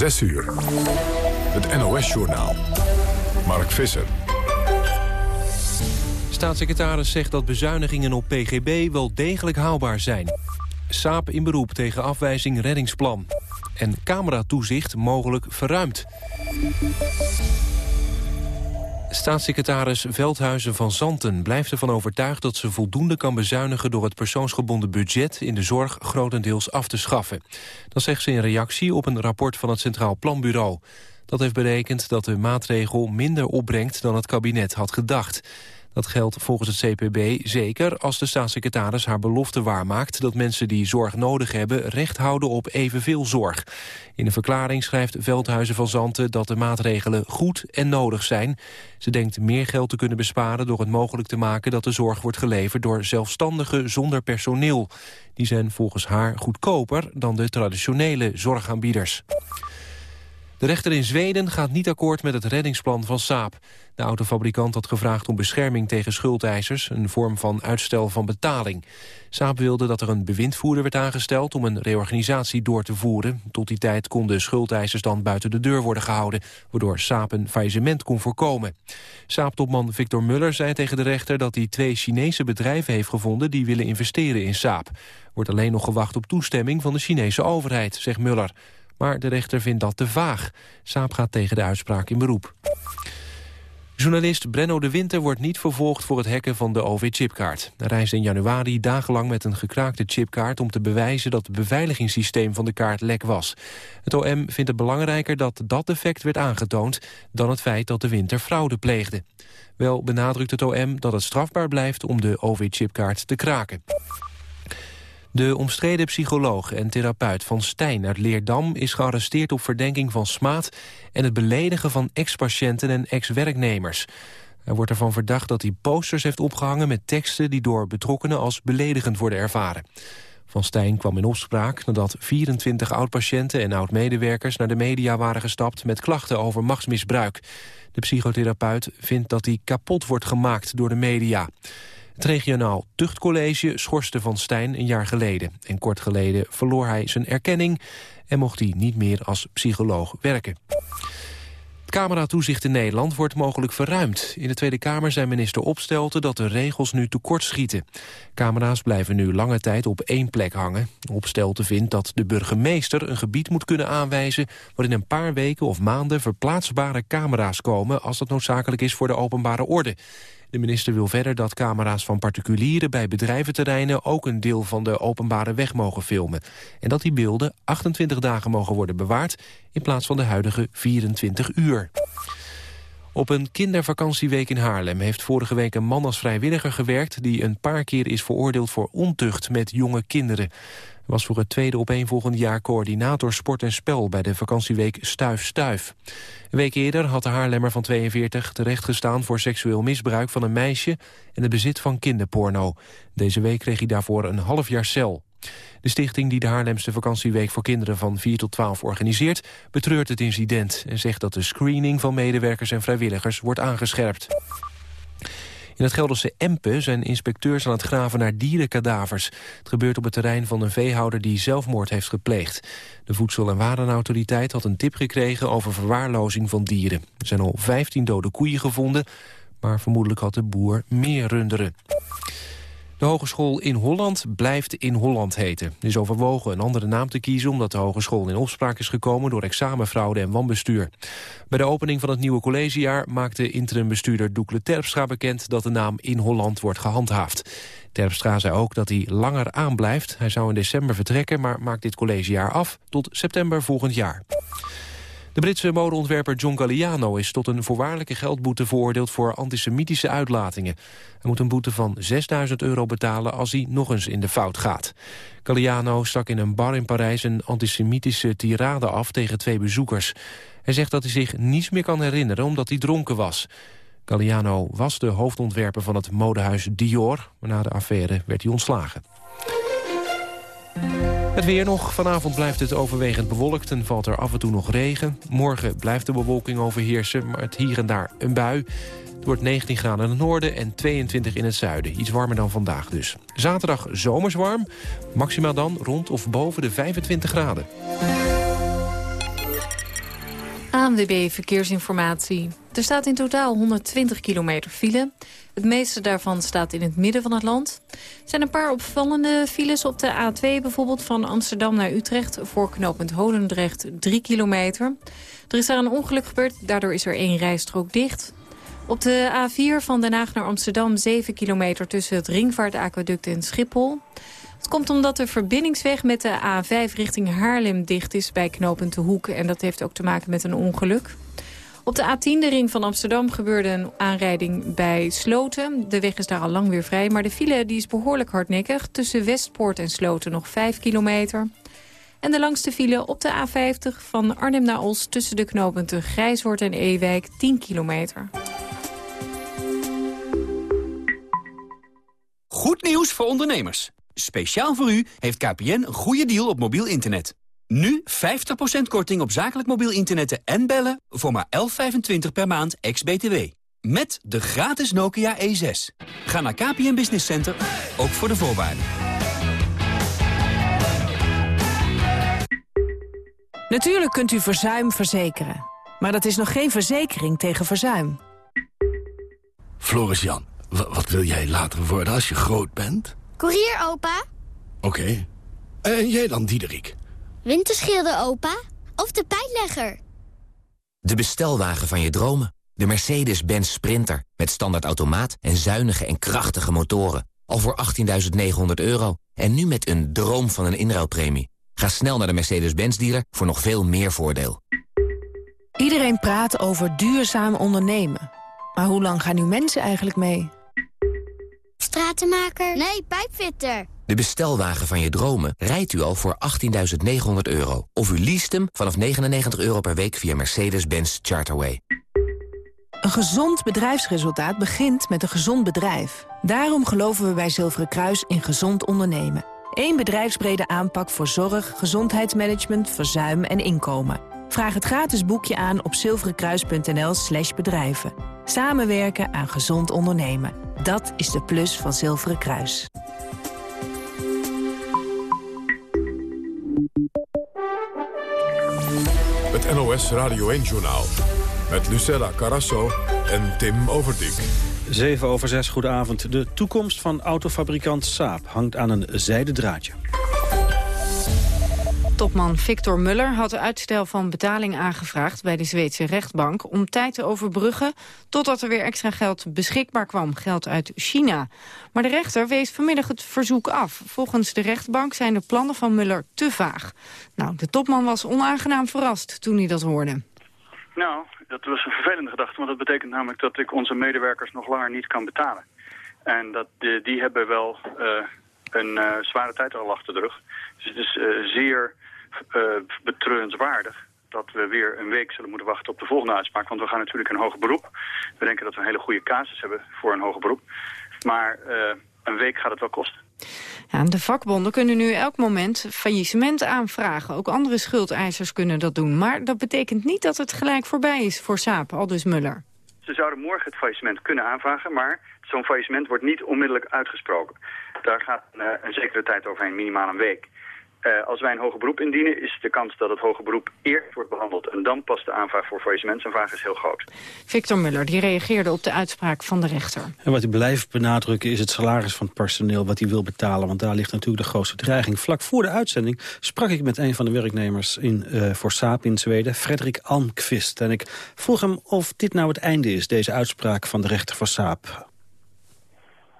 6 uur. Het NOS-journaal. Mark Visser. Staatssecretaris zegt dat bezuinigingen op PGB wel degelijk haalbaar zijn. Saap in beroep tegen afwijzing reddingsplan. En cameratoezicht mogelijk verruimd. Staatssecretaris Veldhuizen van Zanten blijft ervan overtuigd dat ze voldoende kan bezuinigen door het persoonsgebonden budget in de zorg grotendeels af te schaffen. Dat zegt ze in reactie op een rapport van het Centraal Planbureau. Dat heeft berekend dat de maatregel minder opbrengt dan het kabinet had gedacht. Dat geldt volgens het CPB zeker als de staatssecretaris haar belofte waarmaakt... dat mensen die zorg nodig hebben recht houden op evenveel zorg. In een verklaring schrijft Veldhuizen van Zanten dat de maatregelen goed en nodig zijn. Ze denkt meer geld te kunnen besparen door het mogelijk te maken... dat de zorg wordt geleverd door zelfstandigen zonder personeel. Die zijn volgens haar goedkoper dan de traditionele zorgaanbieders. De rechter in Zweden gaat niet akkoord met het reddingsplan van Saab. De autofabrikant had gevraagd om bescherming tegen schuldeisers... een vorm van uitstel van betaling. Saab wilde dat er een bewindvoerder werd aangesteld... om een reorganisatie door te voeren. Tot die tijd konden schuldeisers dan buiten de deur worden gehouden... waardoor Saab een faillissement kon voorkomen. Saab-topman Victor Muller zei tegen de rechter... dat hij twee Chinese bedrijven heeft gevonden... die willen investeren in Saab. Wordt alleen nog gewacht op toestemming van de Chinese overheid, zegt Muller. Maar de rechter vindt dat te vaag. Saab gaat tegen de uitspraak in beroep. Journalist Brenno de Winter wordt niet vervolgd voor het hacken van de OV-chipkaart. Hij reisde in januari dagenlang met een gekraakte chipkaart... om te bewijzen dat het beveiligingssysteem van de kaart lek was. Het OM vindt het belangrijker dat dat defect werd aangetoond... dan het feit dat de Winter fraude pleegde. Wel benadrukt het OM dat het strafbaar blijft om de OV-chipkaart te kraken. De omstreden psycholoog en therapeut van Stijn uit Leerdam... is gearresteerd op verdenking van smaad... en het beledigen van ex-patiënten en ex-werknemers. Hij wordt ervan verdacht dat hij posters heeft opgehangen... met teksten die door betrokkenen als beledigend worden ervaren. Van Stijn kwam in opspraak nadat 24 oud-patiënten en oud-medewerkers... naar de media waren gestapt met klachten over machtsmisbruik. De psychotherapeut vindt dat hij kapot wordt gemaakt door de media. Het regionaal tuchtcollege schorste Van Stijn een jaar geleden. En kort geleden verloor hij zijn erkenning... en mocht hij niet meer als psycholoog werken. Het cameratoezicht in Nederland wordt mogelijk verruimd. In de Tweede Kamer zijn minister Opstelten dat de regels nu tekort schieten. Camera's blijven nu lange tijd op één plek hangen. Opstelten vindt dat de burgemeester een gebied moet kunnen aanwijzen... waarin een paar weken of maanden verplaatsbare camera's komen... als dat noodzakelijk is voor de openbare orde. De minister wil verder dat camera's van particulieren bij bedrijventerreinen ook een deel van de openbare weg mogen filmen. En dat die beelden 28 dagen mogen worden bewaard in plaats van de huidige 24 uur. Op een kindervakantieweek in Haarlem heeft vorige week een man als vrijwilliger gewerkt... die een paar keer is veroordeeld voor ontucht met jonge kinderen was voor het tweede opeenvolgende jaar coördinator sport en spel bij de vakantieweek Stuif Stuif. Een week eerder had de Haarlemmer van 42 terechtgestaan voor seksueel misbruik van een meisje en het bezit van kinderporno. Deze week kreeg hij daarvoor een half jaar cel. De stichting die de Haarlemse vakantieweek voor kinderen van 4 tot 12 organiseert... betreurt het incident en zegt dat de screening van medewerkers en vrijwilligers wordt aangescherpt. In het Gelderse Empen zijn inspecteurs aan het graven naar dierenkadavers. Het gebeurt op het terrein van een veehouder die zelfmoord heeft gepleegd. De Voedsel- en Warenautoriteit had een tip gekregen over verwaarlozing van dieren. Er zijn al 15 dode koeien gevonden, maar vermoedelijk had de boer meer runderen. De hogeschool in Holland blijft in Holland heten. Er is overwogen een andere naam te kiezen... omdat de hogeschool in opspraak is gekomen door examenfraude en wanbestuur. Bij de opening van het nieuwe collegejaar maakte interimbestuurder Doekle Terpstra bekend... dat de naam in Holland wordt gehandhaafd. Terpstra zei ook dat hij langer aanblijft. Hij zou in december vertrekken, maar maakt dit collegejaar af tot september volgend jaar. De Britse modeontwerper John Galliano is tot een voorwaardelijke geldboete veroordeeld voor antisemitische uitlatingen. Hij moet een boete van 6000 euro betalen als hij nog eens in de fout gaat. Galliano stak in een bar in Parijs een antisemitische tirade af tegen twee bezoekers. Hij zegt dat hij zich niets meer kan herinneren omdat hij dronken was. Galliano was de hoofdontwerper van het modehuis Dior, maar na de affaire werd hij ontslagen. Het weer nog. Vanavond blijft het overwegend bewolkt en valt er af en toe nog regen. Morgen blijft de bewolking overheersen, maar het hier en daar een bui. Het wordt 19 graden in het noorden en 22 in het zuiden. Iets warmer dan vandaag dus. Zaterdag zomers warm, maximaal dan rond of boven de 25 graden. ANWB Verkeersinformatie. Er staat in totaal 120 kilometer file. Het meeste daarvan staat in het midden van het land. Er zijn een paar opvallende files op de A2, bijvoorbeeld van Amsterdam naar Utrecht... voor knooppunt Holendrecht 3 kilometer. Er is daar een ongeluk gebeurd, daardoor is er één rijstrook dicht. Op de A4 van Den Haag naar Amsterdam 7 kilometer tussen het Ringvaartaquaduct en Schiphol. Het komt omdat de verbindingsweg met de A5 richting Haarlem dicht is bij knooppunt De Hoek. En dat heeft ook te maken met een ongeluk. Op de A10, de ring van Amsterdam, gebeurde een aanrijding bij Sloten. De weg is daar al lang weer vrij, maar de file die is behoorlijk hardnekkig. Tussen Westpoort en Sloten nog 5 kilometer. En de langste file op de A50 van Arnhem naar Os... tussen de knooppunten Grijshoort en Ewijk 10 kilometer. Goed nieuws voor ondernemers. Speciaal voor u heeft KPN een goede deal op mobiel internet. Nu 50% korting op zakelijk mobiel internet en bellen voor maar 11,25 per maand ex-BTW. Met de gratis Nokia E6. Ga naar KPN Business Center, ook voor de voorwaarden. Natuurlijk kunt u verzuim verzekeren. Maar dat is nog geen verzekering tegen verzuim. Floris Jan, wat wil jij later worden als je groot bent? Koerier, opa. Oké. En jij dan, Diederik? Winterschilder, opa. Of de pijnlegger. De bestelwagen van je dromen. De Mercedes-Benz Sprinter. Met standaard automaat en zuinige en krachtige motoren. Al voor 18.900 euro. En nu met een droom van een inruilpremie. Ga snel naar de Mercedes-Benz dealer voor nog veel meer voordeel. Iedereen praat over duurzaam ondernemen. Maar hoe lang gaan nu mensen eigenlijk mee? Stratenmaker? Nee, pijpfitter. De bestelwagen van je dromen rijdt u al voor 18.900 euro. Of u leest hem vanaf 99 euro per week via Mercedes-Benz Charterway. Een gezond bedrijfsresultaat begint met een gezond bedrijf. Daarom geloven we bij Zilveren Kruis in gezond ondernemen. Eén bedrijfsbrede aanpak voor zorg, gezondheidsmanagement, verzuim en inkomen. Vraag het gratis boekje aan op zilverenkruis.nl slash bedrijven. Samenwerken aan gezond ondernemen. Dat is de plus van Zilveren Kruis. Het NOS Radio 1-journaal. Met Lucella Carasso en Tim Overdijk. 7 over 6, goedenavond. De toekomst van autofabrikant Saab hangt aan een zijden draadje. Topman Victor Muller had uitstel van betaling aangevraagd bij de Zweedse rechtbank om tijd te overbruggen totdat er weer extra geld beschikbaar kwam, geld uit China. Maar de rechter wees vanmiddag het verzoek af. Volgens de rechtbank zijn de plannen van Muller te vaag. Nou, de topman was onaangenaam verrast toen hij dat hoorde. Nou, dat was een vervelende gedachte, want dat betekent namelijk dat ik onze medewerkers nog langer niet kan betalen. En dat, die, hebben wel uh, een uh, zware tijd al achter de rug. Dus het is uh, zeer betreurenswaardig dat we weer een week zullen moeten wachten op de volgende uitspraak. Want we gaan natuurlijk een hoger beroep. We denken dat we een hele goede casus hebben voor een hoger beroep. Maar een week gaat het wel kosten. Ja, de vakbonden kunnen nu elk moment faillissement aanvragen. Ook andere schuldeisers kunnen dat doen. Maar dat betekent niet dat het gelijk voorbij is voor Saap, aldus Muller. Ze zouden morgen het faillissement kunnen aanvragen, maar zo'n faillissement wordt niet onmiddellijk uitgesproken. Daar gaat een, een zekere tijd overheen, minimaal een week. Uh, als wij een hoger beroep indienen, is de kans dat het hoger beroep eerst wordt behandeld en dan pas de aanvraag voor faillissementsaanvraag is heel groot. Victor Muller, die reageerde op de uitspraak van de rechter. En wat hij blijft benadrukken is het salaris van het personeel wat hij wil betalen, want daar ligt natuurlijk de grootste dreiging. Vlak voor de uitzending sprak ik met een van de werknemers in, uh, voor Saab in Zweden, Frederik Almqvist. En ik vroeg hem of dit nou het einde is, deze uitspraak van de rechter voor Saab.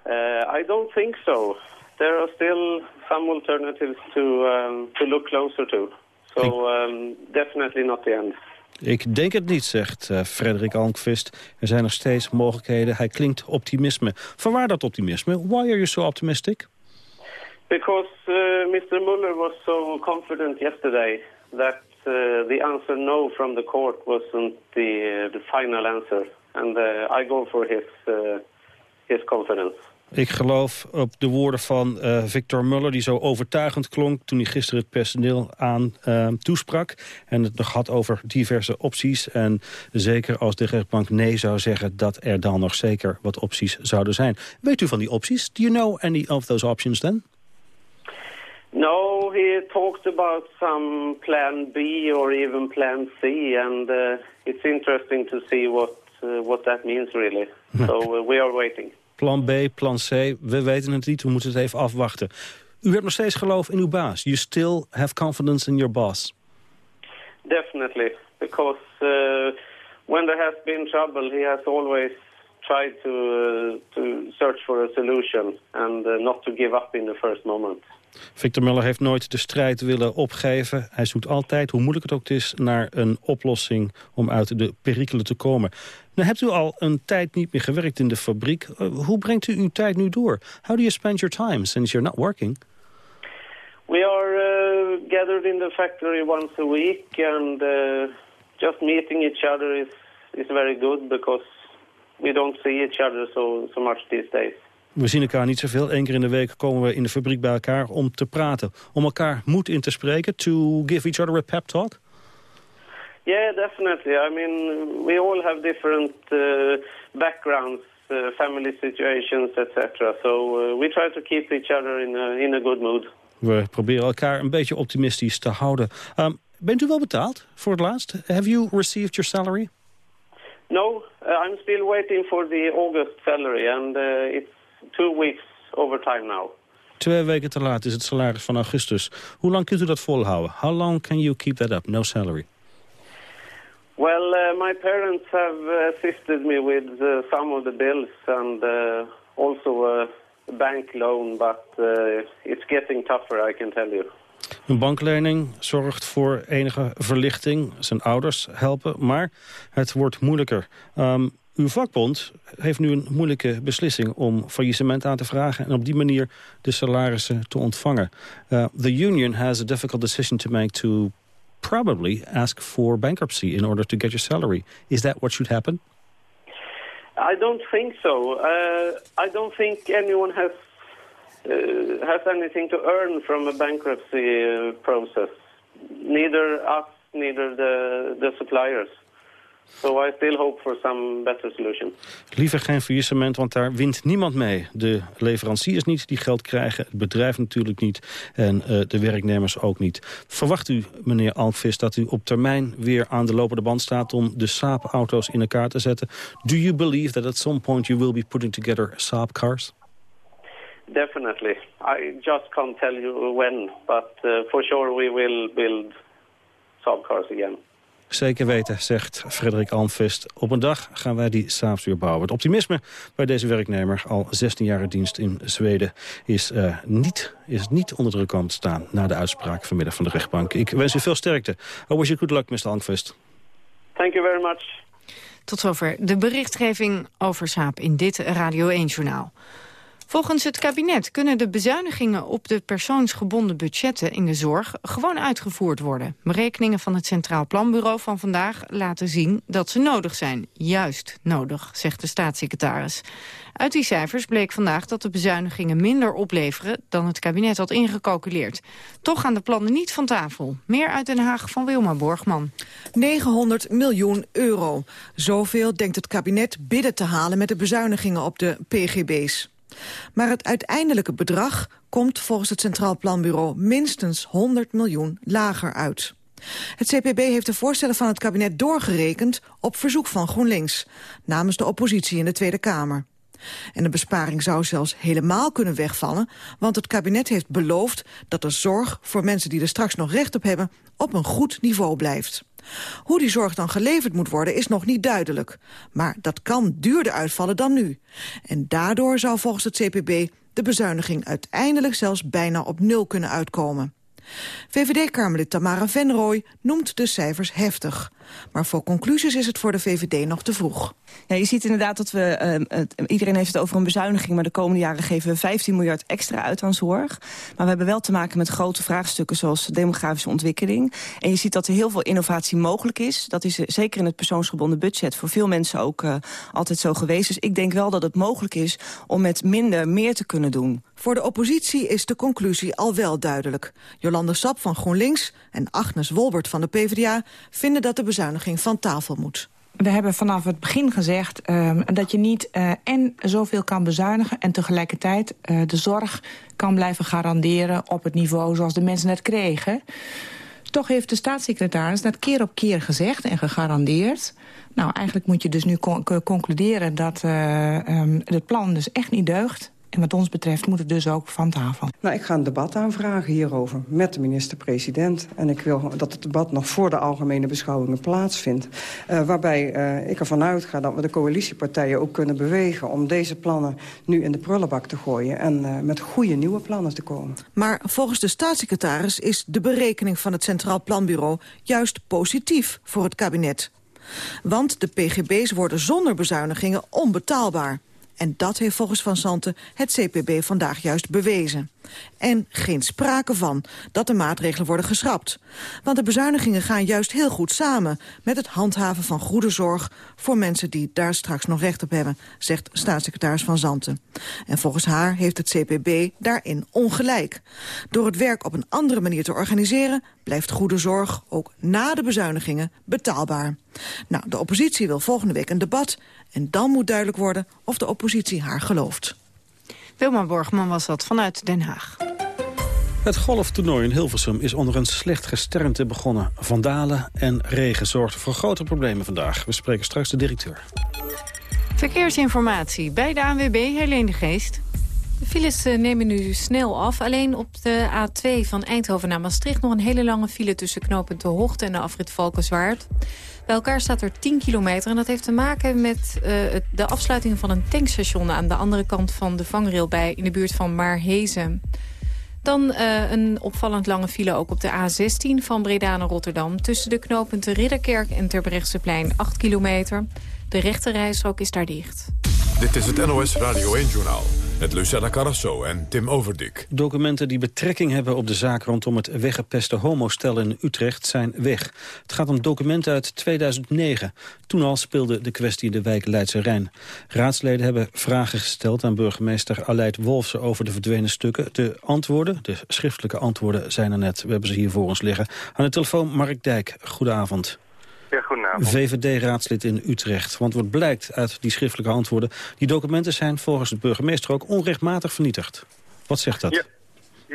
Uh, I don't think so. There are still some alternatives to, um, to look closer to. So um, definitely not the end. Ik denk het niet, zegt uh, Frederik Almqvist. Er zijn nog steeds mogelijkheden. Hij klinkt optimisme. Vanwaar dat optimisme? Why are you so optimistic? Because uh, Mr. Muller was so confident yesterday that uh, the answer no from the court wasn't the, uh, the final answer. And uh, I go for his, uh, his confidence. Ik geloof op de woorden van uh, Victor Muller... die zo overtuigend klonk toen hij gisteren het personeel aan uh, toesprak... en het nog had over diverse opties. En zeker als de rechtbank nee zou zeggen... dat er dan nog zeker wat opties zouden zijn. Weet u van die opties? Do you know any of those options then? No, he talked about some plan B or even plan C, and uh, it's interesting to see what uh, what that means really. so uh, we are waiting. Plan B, plan C, we weten het niet, we moeten het even afwachten. U hebt nog steeds geloof in uw baas. You still have confidence in your boss. Definitely, because uh, when there has been trouble, he has always tried to uh, to search for a solution and uh, not to give up in the first moment. Victor Muller heeft nooit de strijd willen opgeven. Hij zoekt altijd, hoe moeilijk het ook is, naar een oplossing om uit de perikelen te komen. Nu hebt u al een tijd niet meer gewerkt in de fabriek. Uh, hoe brengt u uw tijd nu door? How do you spend your time since you're not working? We are uh, gathered in the factory once a week and uh, just meeting each other is, is very good because we don't see each other so, so much these days. We zien elkaar niet zoveel. Eén keer in de week komen we in de fabriek bij elkaar om te praten. Om elkaar moed in te spreken. To give each other a pep talk. Yeah, definitely. I mean, we all have different uh, backgrounds, uh, family situations, etc. So uh, we try to keep each other in a, in a good mood. We proberen elkaar een beetje optimistisch te houden. Um, bent u wel betaald voor het laatst? Have you received your salary? No, uh, I'm still waiting for the August salary and uh, it's two weeks overtime now. Twee weken te laat is het salaris van augustus. Hoe lang kunt u dat volhouden? How long can you keep that up, no salary? Well, uh, my parents have assisted me with uh, some of the bills and uh, also a bank loan, but uh, it's getting tougher, I can tell you. Een banklening zorgt voor enige verlichting. Zijn ouders helpen, maar het wordt moeilijker. Um, uw vakbond heeft nu een moeilijke beslissing om faillissement aan te vragen... en op die manier de salarissen te ontvangen. Uh, the union has a difficult decision to make to probably ask for bankruptcy in order to get your salary. Is that what should happen? I don't think so. Uh, I don't think anyone has uh, has anything to earn from a bankruptcy process. Neither us, neither the the suppliers. So I still hope for some better solution. Liever geen faillissement, want daar wint niemand mee. De leveranciers niet die geld krijgen, het bedrijf natuurlijk niet... en uh, de werknemers ook niet. Verwacht u, meneer Alkvist, dat u op termijn weer aan de lopende band staat... om de Saab-auto's in elkaar te zetten? Do you believe that at some point you will be putting together Saab cars? Definitely. I just can't tell you when, but uh, for sure we will build Saab cars again. Zeker weten, zegt Frederik Almvest. Op een dag gaan wij die Saabs weer bouwen. Het optimisme bij deze werknemer, al 16 jaar dienst in Zweden... is, uh, niet, is niet onder druk komen te staan na de uitspraak vanmiddag van de rechtbank. Ik wens u veel sterkte. I wish you good luck, Mr. Almvest. Thank you very much. Tot zover de berichtgeving over Saab in dit Radio 1-journaal. Volgens het kabinet kunnen de bezuinigingen op de persoonsgebonden budgetten in de zorg gewoon uitgevoerd worden. Berekeningen van het Centraal Planbureau van vandaag laten zien dat ze nodig zijn. Juist nodig, zegt de staatssecretaris. Uit die cijfers bleek vandaag dat de bezuinigingen minder opleveren dan het kabinet had ingecalculeerd. Toch gaan de plannen niet van tafel. Meer uit Den Haag van Wilma Borgman. 900 miljoen euro. Zoveel denkt het kabinet binnen te halen met de bezuinigingen op de PGB's. Maar het uiteindelijke bedrag komt volgens het Centraal Planbureau minstens 100 miljoen lager uit. Het CPB heeft de voorstellen van het kabinet doorgerekend op verzoek van GroenLinks, namens de oppositie in de Tweede Kamer. En de besparing zou zelfs helemaal kunnen wegvallen, want het kabinet heeft beloofd dat de zorg voor mensen die er straks nog recht op hebben op een goed niveau blijft. Hoe die zorg dan geleverd moet worden is nog niet duidelijk. Maar dat kan duurder uitvallen dan nu. En daardoor zou volgens het CPB de bezuiniging uiteindelijk zelfs bijna op nul kunnen uitkomen. VVD-Kamerlid Tamara Venrooy noemt de cijfers heftig. Maar voor conclusies is het voor de VVD nog te vroeg. Ja, je ziet inderdaad dat we, uh, iedereen heeft het over een bezuiniging... maar de komende jaren geven we 15 miljard extra uit aan zorg. Maar we hebben wel te maken met grote vraagstukken... zoals demografische ontwikkeling. En je ziet dat er heel veel innovatie mogelijk is. Dat is zeker in het persoonsgebonden budget voor veel mensen ook uh, altijd zo geweest. Dus ik denk wel dat het mogelijk is om met minder meer te kunnen doen. Voor de oppositie is de conclusie al wel duidelijk. Jolande Sap van GroenLinks en Agnes Wolbert van de PvdA... vinden dat de bezuiniging van tafel moet. we hebben vanaf het begin gezegd uh, dat je niet uh, en zoveel kan bezuinigen... en tegelijkertijd uh, de zorg kan blijven garanderen op het niveau zoals de mensen het kregen. Toch heeft de staatssecretaris dat keer op keer gezegd en gegarandeerd. Nou, eigenlijk moet je dus nu con concluderen dat um, het plan dus echt niet deugt. En wat ons betreft moet het dus ook van tafel. Nou, ik ga een debat aanvragen hierover met de minister-president. En ik wil dat het debat nog voor de algemene beschouwingen plaatsvindt. Uh, waarbij uh, ik ervan uitga dat we de coalitiepartijen ook kunnen bewegen... om deze plannen nu in de prullenbak te gooien... en uh, met goede nieuwe plannen te komen. Maar volgens de staatssecretaris is de berekening van het Centraal Planbureau... juist positief voor het kabinet. Want de pgb's worden zonder bezuinigingen onbetaalbaar. En dat heeft volgens Van Santen het CPB vandaag juist bewezen. En geen sprake van dat de maatregelen worden geschrapt. Want de bezuinigingen gaan juist heel goed samen... met het handhaven van goede zorg voor mensen die daar straks nog recht op hebben... zegt staatssecretaris Van Zanten. En volgens haar heeft het CPB daarin ongelijk. Door het werk op een andere manier te organiseren... blijft goede zorg ook na de bezuinigingen betaalbaar. Nou, de oppositie wil volgende week een debat... en dan moet duidelijk worden of de oppositie haar gelooft. Wilma Borgman was dat vanuit Den Haag. Het golftoernooi in Hilversum is onder een slecht gesternte begonnen. Vandalen en regen zorgden voor grote problemen vandaag. We spreken straks de directeur. Verkeersinformatie bij de ANWB, Helene Geest. De files eh, nemen nu snel af. Alleen op de A2 van Eindhoven naar Maastricht... nog een hele lange file tussen knooppunt De Hoogte en de afrit Valkenswaard. Bij elkaar staat er 10 kilometer en dat heeft te maken met uh, de afsluiting van een tankstation... aan de andere kant van de vangrail bij in de buurt van Maarhezen. Dan uh, een opvallend lange file ook op de A16 van Breda naar Rotterdam... tussen de knooppunten Ridderkerk en Terbrechtseplein 8 kilometer. De rechte reisrook is daar dicht. Dit is het NOS Radio 1-journaal met Lucella Carrasso en Tim Overdik. Documenten die betrekking hebben op de zaak rondom het weggepeste homostel in Utrecht zijn weg. Het gaat om documenten uit 2009. Toen al speelde de kwestie in de wijk Leidse Rijn. Raadsleden hebben vragen gesteld aan burgemeester Aleid Wolfsen over de verdwenen stukken. De antwoorden, de schriftelijke antwoorden zijn er net. We hebben ze hier voor ons liggen. Aan de telefoon Mark Dijk. Goedenavond. VVD-raadslid in Utrecht. Want wat blijkt uit die schriftelijke antwoorden... die documenten zijn volgens de burgemeester ook onrechtmatig vernietigd. Wat zegt dat? Ja.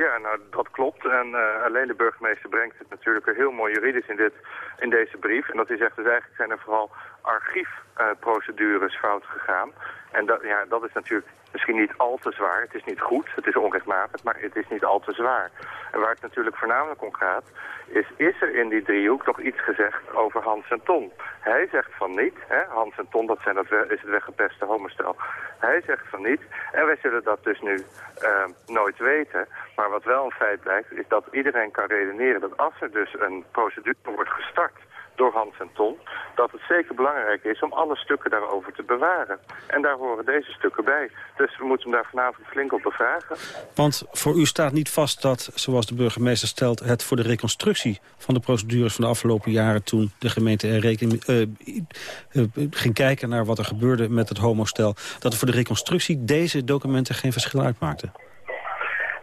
Ja, nou dat klopt. En uh, alleen de burgemeester brengt het natuurlijk heel mooi juridisch in, dit, in deze brief. En dat hij zegt dus eigenlijk zijn er vooral archiefprocedures uh, fout gegaan. En dat, ja, dat is natuurlijk misschien niet al te zwaar. Het is niet goed, het is onrechtmatig, maar het is niet al te zwaar. En waar het natuurlijk voornamelijk om gaat, is, is er in die driehoek toch iets gezegd over Hans en Ton? Hij zegt van niet, hè? Hans en Ton, dat, zijn, dat is het weggepeste homostel. Hij zegt van niet, en wij zullen dat dus nu uh, nooit weten. Maar wat wel een feit blijkt, is dat iedereen kan redeneren dat als er dus een procedure wordt gestart door Hans en Ton, dat het zeker belangrijk is om alle stukken daarover te bewaren. En daar horen deze stukken bij. Dus we moeten hem daar vanavond flink op bevragen. Want voor u staat niet vast dat, zoals de burgemeester stelt... het voor de reconstructie van de procedures van de afgelopen jaren... toen de gemeente er rekening, uh, uh, ging kijken naar wat er gebeurde met het homostel... dat er voor de reconstructie deze documenten geen verschil uitmaakten.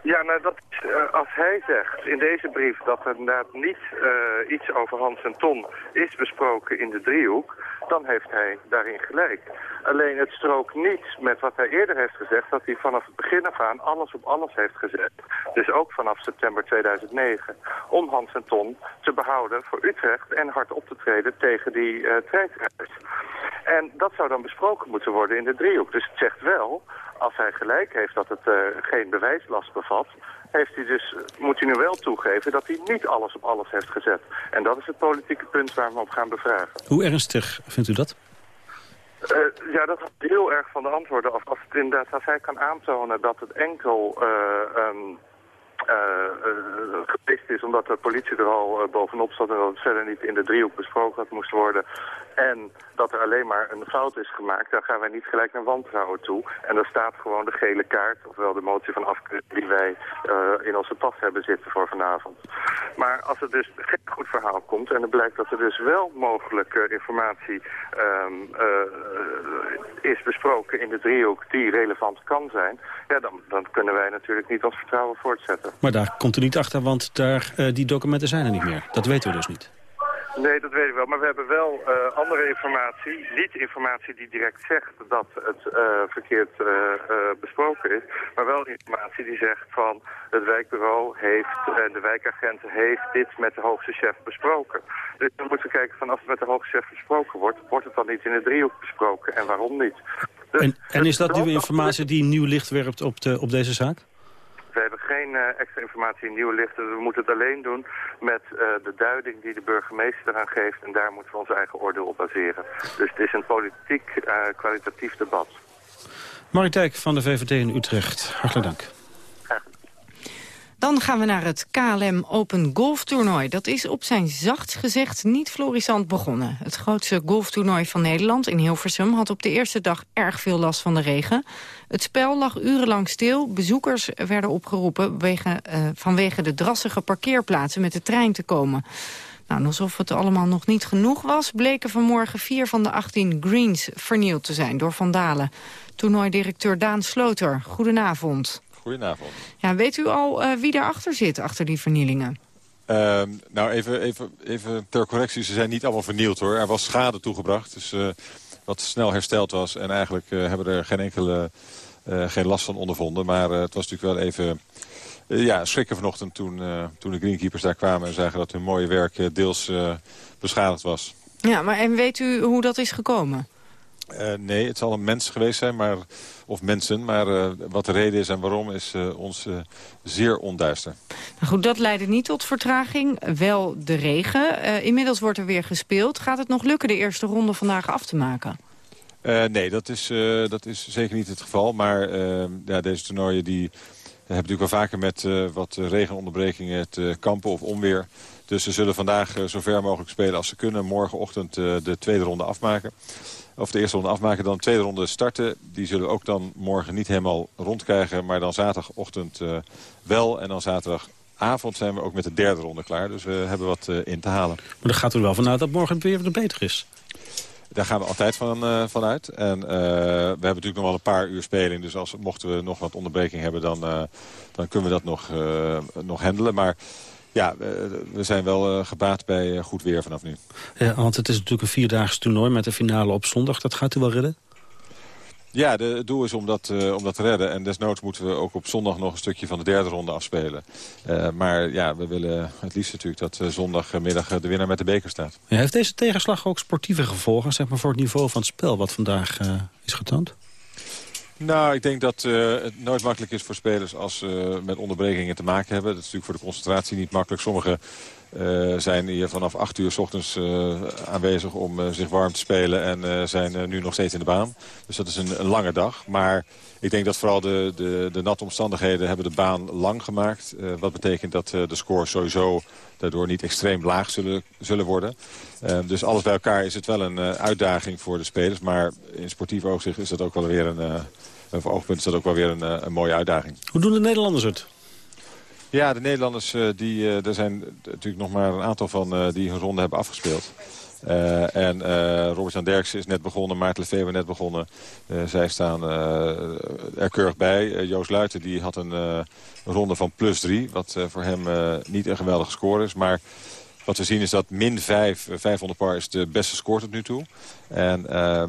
Ja, nou dat is, uh, als hij zegt in deze brief dat er inderdaad niet uh, iets over Hans en Ton is besproken in de driehoek, dan heeft hij daarin gelijk. Alleen het strookt niet met wat hij eerder heeft gezegd, dat hij vanaf het begin af aan alles op alles heeft gezet. Dus ook vanaf september 2009, om Hans en Ton te behouden voor Utrecht en hard op te treden tegen die uh. En dat zou dan besproken moeten worden in de driehoek. Dus het zegt wel als hij gelijk heeft dat het uh, geen bewijslast bevat, heeft hij dus, moet hij nu wel toegeven dat hij niet alles op alles heeft gezet. En dat is het politieke punt waar we op gaan bevragen. Hoe ernstig vindt u dat? Uh, ja, dat hangt heel erg van de antwoorden af. Als, het inderdaad, als hij kan aantonen dat het enkel uh, um, uh, uh, geweest is omdat de politie er al bovenop zat en dat het verder niet in de driehoek besproken had moest worden. En dat er alleen maar een fout is gemaakt, dan gaan wij niet gelijk naar wantrouwen toe. En dan staat gewoon de gele kaart, ofwel de motie van afkeuring die wij in onze pas hebben zitten voor vanavond. Maar als er dus geen goed verhaal komt en het blijkt dat er dus wel mogelijk informatie um, is besproken in de driehoek die relevant kan zijn, ja, dan, dan kunnen wij natuurlijk niet ons vertrouwen voortzetten. Maar daar komt u niet achter, want daar, uh, die documenten zijn er niet meer. Dat weten we dus niet. Nee, dat weet ik wel. Maar we hebben wel uh, andere informatie. Niet informatie die direct zegt dat het uh, verkeerd uh, besproken is. Maar wel informatie die zegt van het wijkbureau heeft en de wijkagent heeft dit met de hoogste chef besproken. Dus dan moeten we kijken van als het met de hoogste chef besproken wordt, wordt het dan niet in de driehoek besproken en waarom niet? Dus en, en is dat nieuwe informatie die nieuw licht werpt op, de, op deze zaak? We hebben geen uh, extra informatie in nieuw licht. Dus we moeten het alleen doen met uh, de duiding die de burgemeester eraan geeft. En daar moeten we ons eigen oordeel op baseren. Dus het is een politiek uh, kwalitatief debat. Mark Dijk van de VVD in Utrecht. Hartelijk dank. Dan gaan we naar het KLM Open Golf Toernooi. Dat is op zijn zachtst gezegd niet florissant begonnen. Het grootste golftoernooi van Nederland in Hilversum... had op de eerste dag erg veel last van de regen. Het spel lag urenlang stil. Bezoekers werden opgeroepen wege, uh, vanwege de drassige parkeerplaatsen... met de trein te komen. Nou, alsof het allemaal nog niet genoeg was... bleken vanmorgen vier van de 18 greens vernield te zijn door vandalen. Toernooidirecteur Daan Sloter, goedenavond. Goedenavond. Ja, weet u al uh, wie daarachter zit, achter die vernielingen? Uh, nou, even, even, even ter correctie, ze zijn niet allemaal vernield hoor. Er was schade toegebracht, dus uh, wat snel hersteld was. En eigenlijk uh, hebben er geen enkele geen last van ondervonden. Maar het was natuurlijk wel even ja, schrikken vanochtend toen, toen de greenkeepers daar kwamen... en zagen dat hun mooie werk deels beschadigd was. Ja, maar en weet u hoe dat is gekomen? Uh, nee, het zal een mens geweest zijn, maar, of mensen. Maar uh, wat de reden is en waarom is uh, ons zeer onduister. Nou goed, dat leidde niet tot vertraging. Wel de regen. inmiddels wordt er weer gespeeld. Gaat het nog lukken de eerste ronde vandaag af te maken? nee, dat is, dat is zeker niet het geval. Maar ja, deze toernooien die hebben natuurlijk wel vaker met wat regenonderbrekingen te kampen of onweer. Dus ze zullen vandaag zo ver mogelijk spelen als ze kunnen. Morgenochtend de tweede ronde afmaken of de eerste ronde afmaken, dan de tweede ronde starten. Die zullen we ook dan morgen niet helemaal rondkrijgen, maar dan zaterdagochtend uh, wel. En dan zaterdagavond zijn we ook met de derde ronde klaar. Dus we hebben wat uh, in te halen. Maar dan gaat er wel vanuit dat morgen weer wat beter is. Daar gaan we altijd van, uh, vanuit. En uh, we hebben natuurlijk nog wel een paar uur speling. Dus als, mochten we nog wat onderbreking hebben, dan, dan kunnen we dat nog, nog handelen. Maar ja, we zijn wel uh, gebaat bij uh, goed weer vanaf nu. Ja, want het is natuurlijk een vierdaags toernooi met de finale op zondag. Dat gaat u wel redden? Ja, de, het doel is om dat, uh, om dat te redden. En desnoods moeten we ook op zondag nog een stukje van de derde ronde afspelen. maar ja, we willen het liefst natuurlijk dat zondagmiddag de winnaar met de beker staat. Ja, heeft deze tegenslag ook sportieve gevolgen zeg maar, voor het niveau van het spel wat vandaag is getoond? Nou, ik denk dat uh, het nooit makkelijk is voor spelers als ze met onderbrekingen te maken hebben. Dat is natuurlijk voor de concentratie niet makkelijk. Sommigen uh, zijn hier vanaf 8 uur s ochtends aanwezig om zich warm te spelen en zijn nu nog steeds in de baan. Dus dat is een, een, lange dag. Maar ik denk dat vooral de, de, de natte omstandigheden hebben de baan lang gemaakt. wat betekent dat de scores sowieso daardoor niet extreem laag zullen, zullen worden. dus alles bij elkaar is het wel een uitdaging voor de spelers. Maar in sportief oogzicht is dat ook wel weer een voor oogpunt is dat ook wel weer een, eh, een mooie uitdaging. Hoe doen de Nederlanders het? Ja, de Nederlanders, uh, die, uh, er zijn natuurlijk nog maar een aantal van die hun ronde hebben afgespeeld. en Robert-Jan Derksen is net begonnen, Maarten Lefever net begonnen. zij staan er keurig bij. Joost Luiten die had een ronde van plus drie, wat voor hem niet een geweldige score is. Maar wat we zien is dat min 5, 500 par is de beste score tot nu toe. En uh,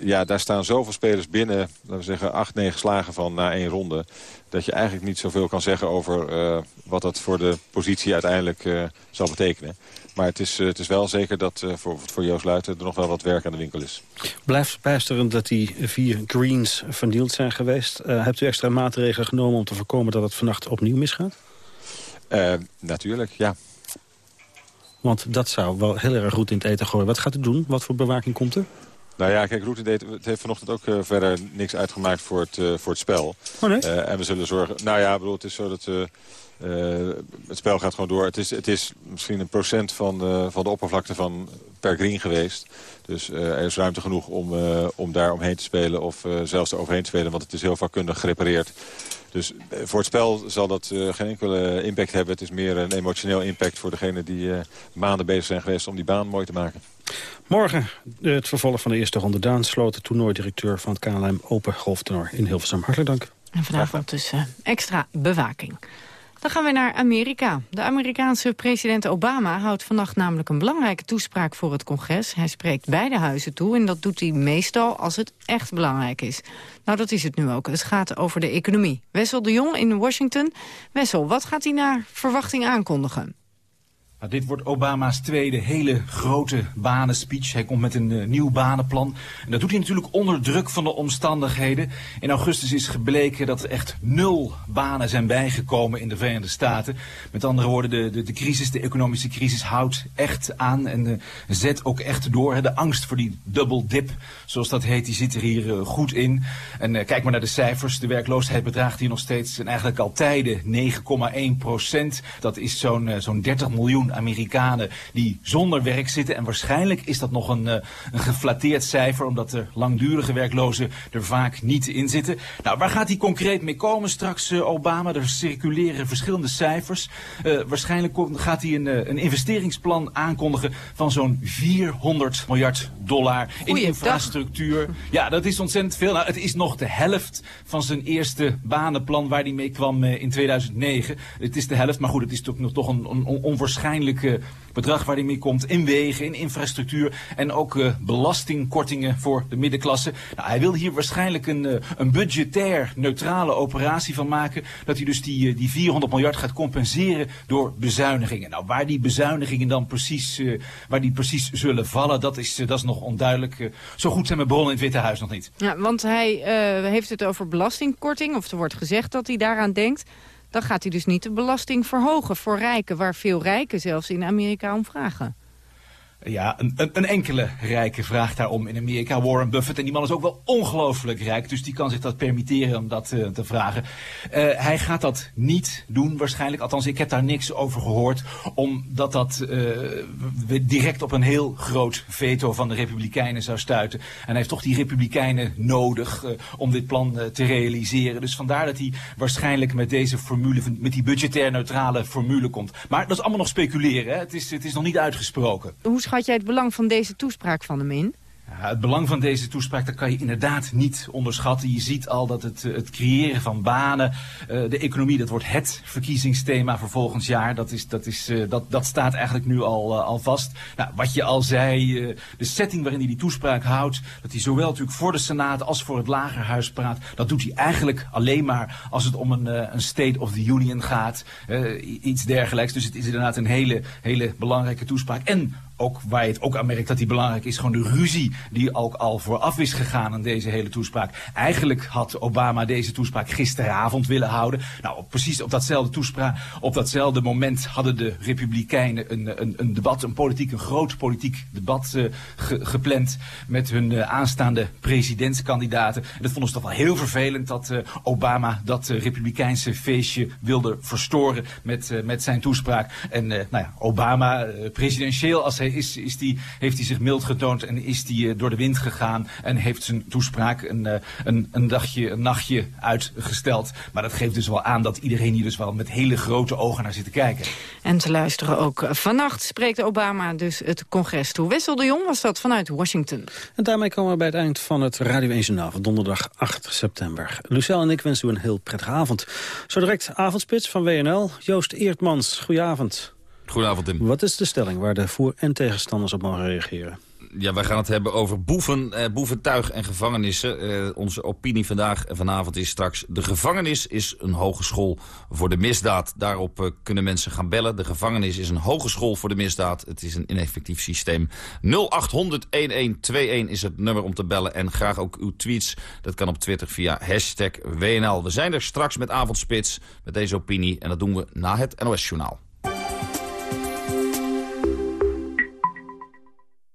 ja, daar staan zoveel spelers binnen, laten we zeggen, 8, 9 slagen van na één ronde. Dat je eigenlijk niet zoveel kan zeggen over uh, wat dat voor de positie uiteindelijk uh, zal betekenen. Maar het is, het is wel zeker dat voor, voor Joost Luiten er nog wel wat werk aan de winkel is. Blijft bijsterend dat die vier greens vernield zijn geweest. hebt u extra maatregelen genomen om te voorkomen dat het vannacht opnieuw misgaat? natuurlijk, ja. Want dat zou wel heel erg goed in het eten gooien. Wat gaat u doen? Wat voor bewaking komt er? Nou ja, kijk, Route deed, het heeft vanochtend ook uh, verder niks uitgemaakt voor het, uh, voor het spel. Oh nee? Uh, en we zullen zorgen... Nou ja, bedoel, het is zo dat... het spel gaat gewoon door. Het is, het is misschien een procent van de, van de oppervlakte van per green geweest. Dus er is ruimte genoeg om, om daar omheen te spelen of zelfs er overheen te spelen. Want het is heel vakkundig gerepareerd. Dus eh, voor het spel zal dat uh, geen enkele impact hebben. Het is meer een emotioneel impact voor degene die uh, maanden bezig zijn geweest om die baan mooi te maken. Morgen het vervolg van de eerste ronde. Daan Sloten, toernooidirecteur van het KLM Open Golftoernooi in Hilversum. Hartelijk dank. En vanavond dus extra bewaking. Dan gaan we naar Amerika. De Amerikaanse president Obama houdt vannacht namelijk een belangrijke toespraak voor het congres. Hij spreekt beide huizen toe en dat doet hij meestal als het echt belangrijk is. Nou, dat is het nu ook. Het gaat over de economie. Wessel de Jong in Washington. Wessel, wat gaat hij naar verwachting aankondigen? Nou, dit wordt Obama's tweede hele grote banenspeech. Hij komt met een uh, nieuw banenplan. En dat doet hij natuurlijk onder druk van de omstandigheden. In augustus is gebleken dat er echt nul banen zijn bijgekomen in de Verenigde Staten. Met andere woorden, de, de, de crisis, de economische crisis houdt echt aan en uh, zet ook echt door. De angst voor die double dip, zoals dat heet, die zit er hier uh, goed in. En kijk maar naar de cijfers. De werkloosheid bedraagt hier nog steeds en eigenlijk al tijden 9,1 procent. Dat is zo'n zo'n 30 miljoen Amerikanen die zonder werk zitten. En waarschijnlijk is dat nog een, uh, een geflatteerd cijfer, omdat er langdurige werklozen er vaak niet in zitten. Nou, waar gaat hij concreet mee komen straks, uh, Obama? Er circuleren verschillende cijfers. Uh, waarschijnlijk gaat hij een, een investeringsplan aankondigen van zo'n 400 miljard dollar in infrastructuur. Ja, dat is ontzettend veel. Nou, het is nog de helft van zijn eerste banenplan waar hij mee kwam in 2009. Het is de helft, maar goed, het is toch nog toch een, een bedrag waar hij mee komt in wegen, in infrastructuur en ook uh, belastingkortingen voor de middenklasse. Nou, hij wil hier waarschijnlijk een, uh, een budgetair neutrale operatie van maken, dat hij dus die, uh, die 400 miljard gaat compenseren door bezuinigingen. Nou, waar die bezuinigingen dan precies, waar die precies zullen vallen, dat is, dat is nog onduidelijk. zo goed zijn mijn bronnen in het Witte Huis nog niet. Ja, want hij heeft het over belastingkorting, of er wordt gezegd dat hij daaraan denkt dan gaat hij dus niet de belasting verhogen voor rijken... waar veel rijken zelfs in Amerika om vragen. Ja, een, een, enkele rijke vraagt daarom in Amerika. Warren Buffett. En die man is ook wel ongelooflijk rijk. Dus die kan zich dat permitteren om dat uh, te vragen. Uh, hij gaat dat niet doen waarschijnlijk. Althans, ik heb daar niks over gehoord. Omdat dat uh, direct op een heel groot veto van de Republikeinen zou stuiten. En hij heeft toch die Republikeinen nodig om dit plan te realiseren. Dus vandaar dat hij waarschijnlijk met deze formule, met die budgetair neutrale formule komt. Maar dat is allemaal nog speculeren. Hè? Het, is, het is nog niet uitgesproken. Hoe schat jij het belang van deze toespraak van hem in? Ja, het belang van deze toespraak dat kan je inderdaad niet onderschatten. Je ziet al dat het, het creëren van banen, uh, de economie, dat wordt het verkiezingsthema voor volgend jaar. Dat, is, dat, is, uh, dat, dat staat eigenlijk nu al, al vast. Nou, wat je al zei, de setting waarin hij die toespraak houdt, dat hij zowel natuurlijk voor de Senaat als voor het Lagerhuis praat, dat doet hij eigenlijk alleen maar als het om een, een State of the Union gaat. iets dergelijks. Dus het is inderdaad een hele, hele belangrijke toespraak. En ook waar je het ook aan merkt dat die belangrijk is, gewoon de ruzie die ook al vooraf is gegaan aan deze hele toespraak. Eigenlijk had Obama deze toespraak gisteravond willen houden. Nou, precies op datzelfde toespraak, op datzelfde moment hadden de Republikeinen een, een, een debat, een politiek, een groot politiek debat ge, gepland met hun uh, aanstaande presidentskandidaten. En dat vonden ze toch wel heel vervelend dat uh, Obama dat Republikeinse feestje wilde verstoren met, met zijn toespraak. En nou ja, Obama, presidentieel als hij is, is die, heeft hij zich mild getoond en is hij uh, door de wind gegaan en heeft zijn toespraak een, uh, een, een, dagje, een nachtje uitgesteld. Maar dat geeft dus wel aan dat iedereen hier dus wel met hele grote ogen naar zit te kijken. En te luisteren ook. Vannacht spreekt Obama dus het congres toe. Wessel de Jong was dat vanuit Washington. En daarmee komen we bij het eind van het Radio 1 Journaal van donderdag 8 september. Lucel en ik wensen u een heel prettige avond. Zo direct avondspits van WNL. Joost Eertmans, goedenavond. Goedenavond, Tim. Wat is de stelling waar de voor- en tegenstanders op mogen reageren? Ja, wij gaan het hebben over boeven, eh, boeventuig en gevangenissen. Eh, onze opinie vandaag en vanavond is straks... de gevangenis is een hogeschool voor de misdaad. Daarop uh, kunnen mensen gaan bellen. De gevangenis is een hogeschool voor de misdaad. Het is een ineffectief systeem. 0800-1121 is het nummer om te bellen. En graag ook uw tweets. Dat kan op Twitter via hashtag WNL. We zijn er straks met Avondspits, met deze opinie. En dat doen we na het NOS-journaal.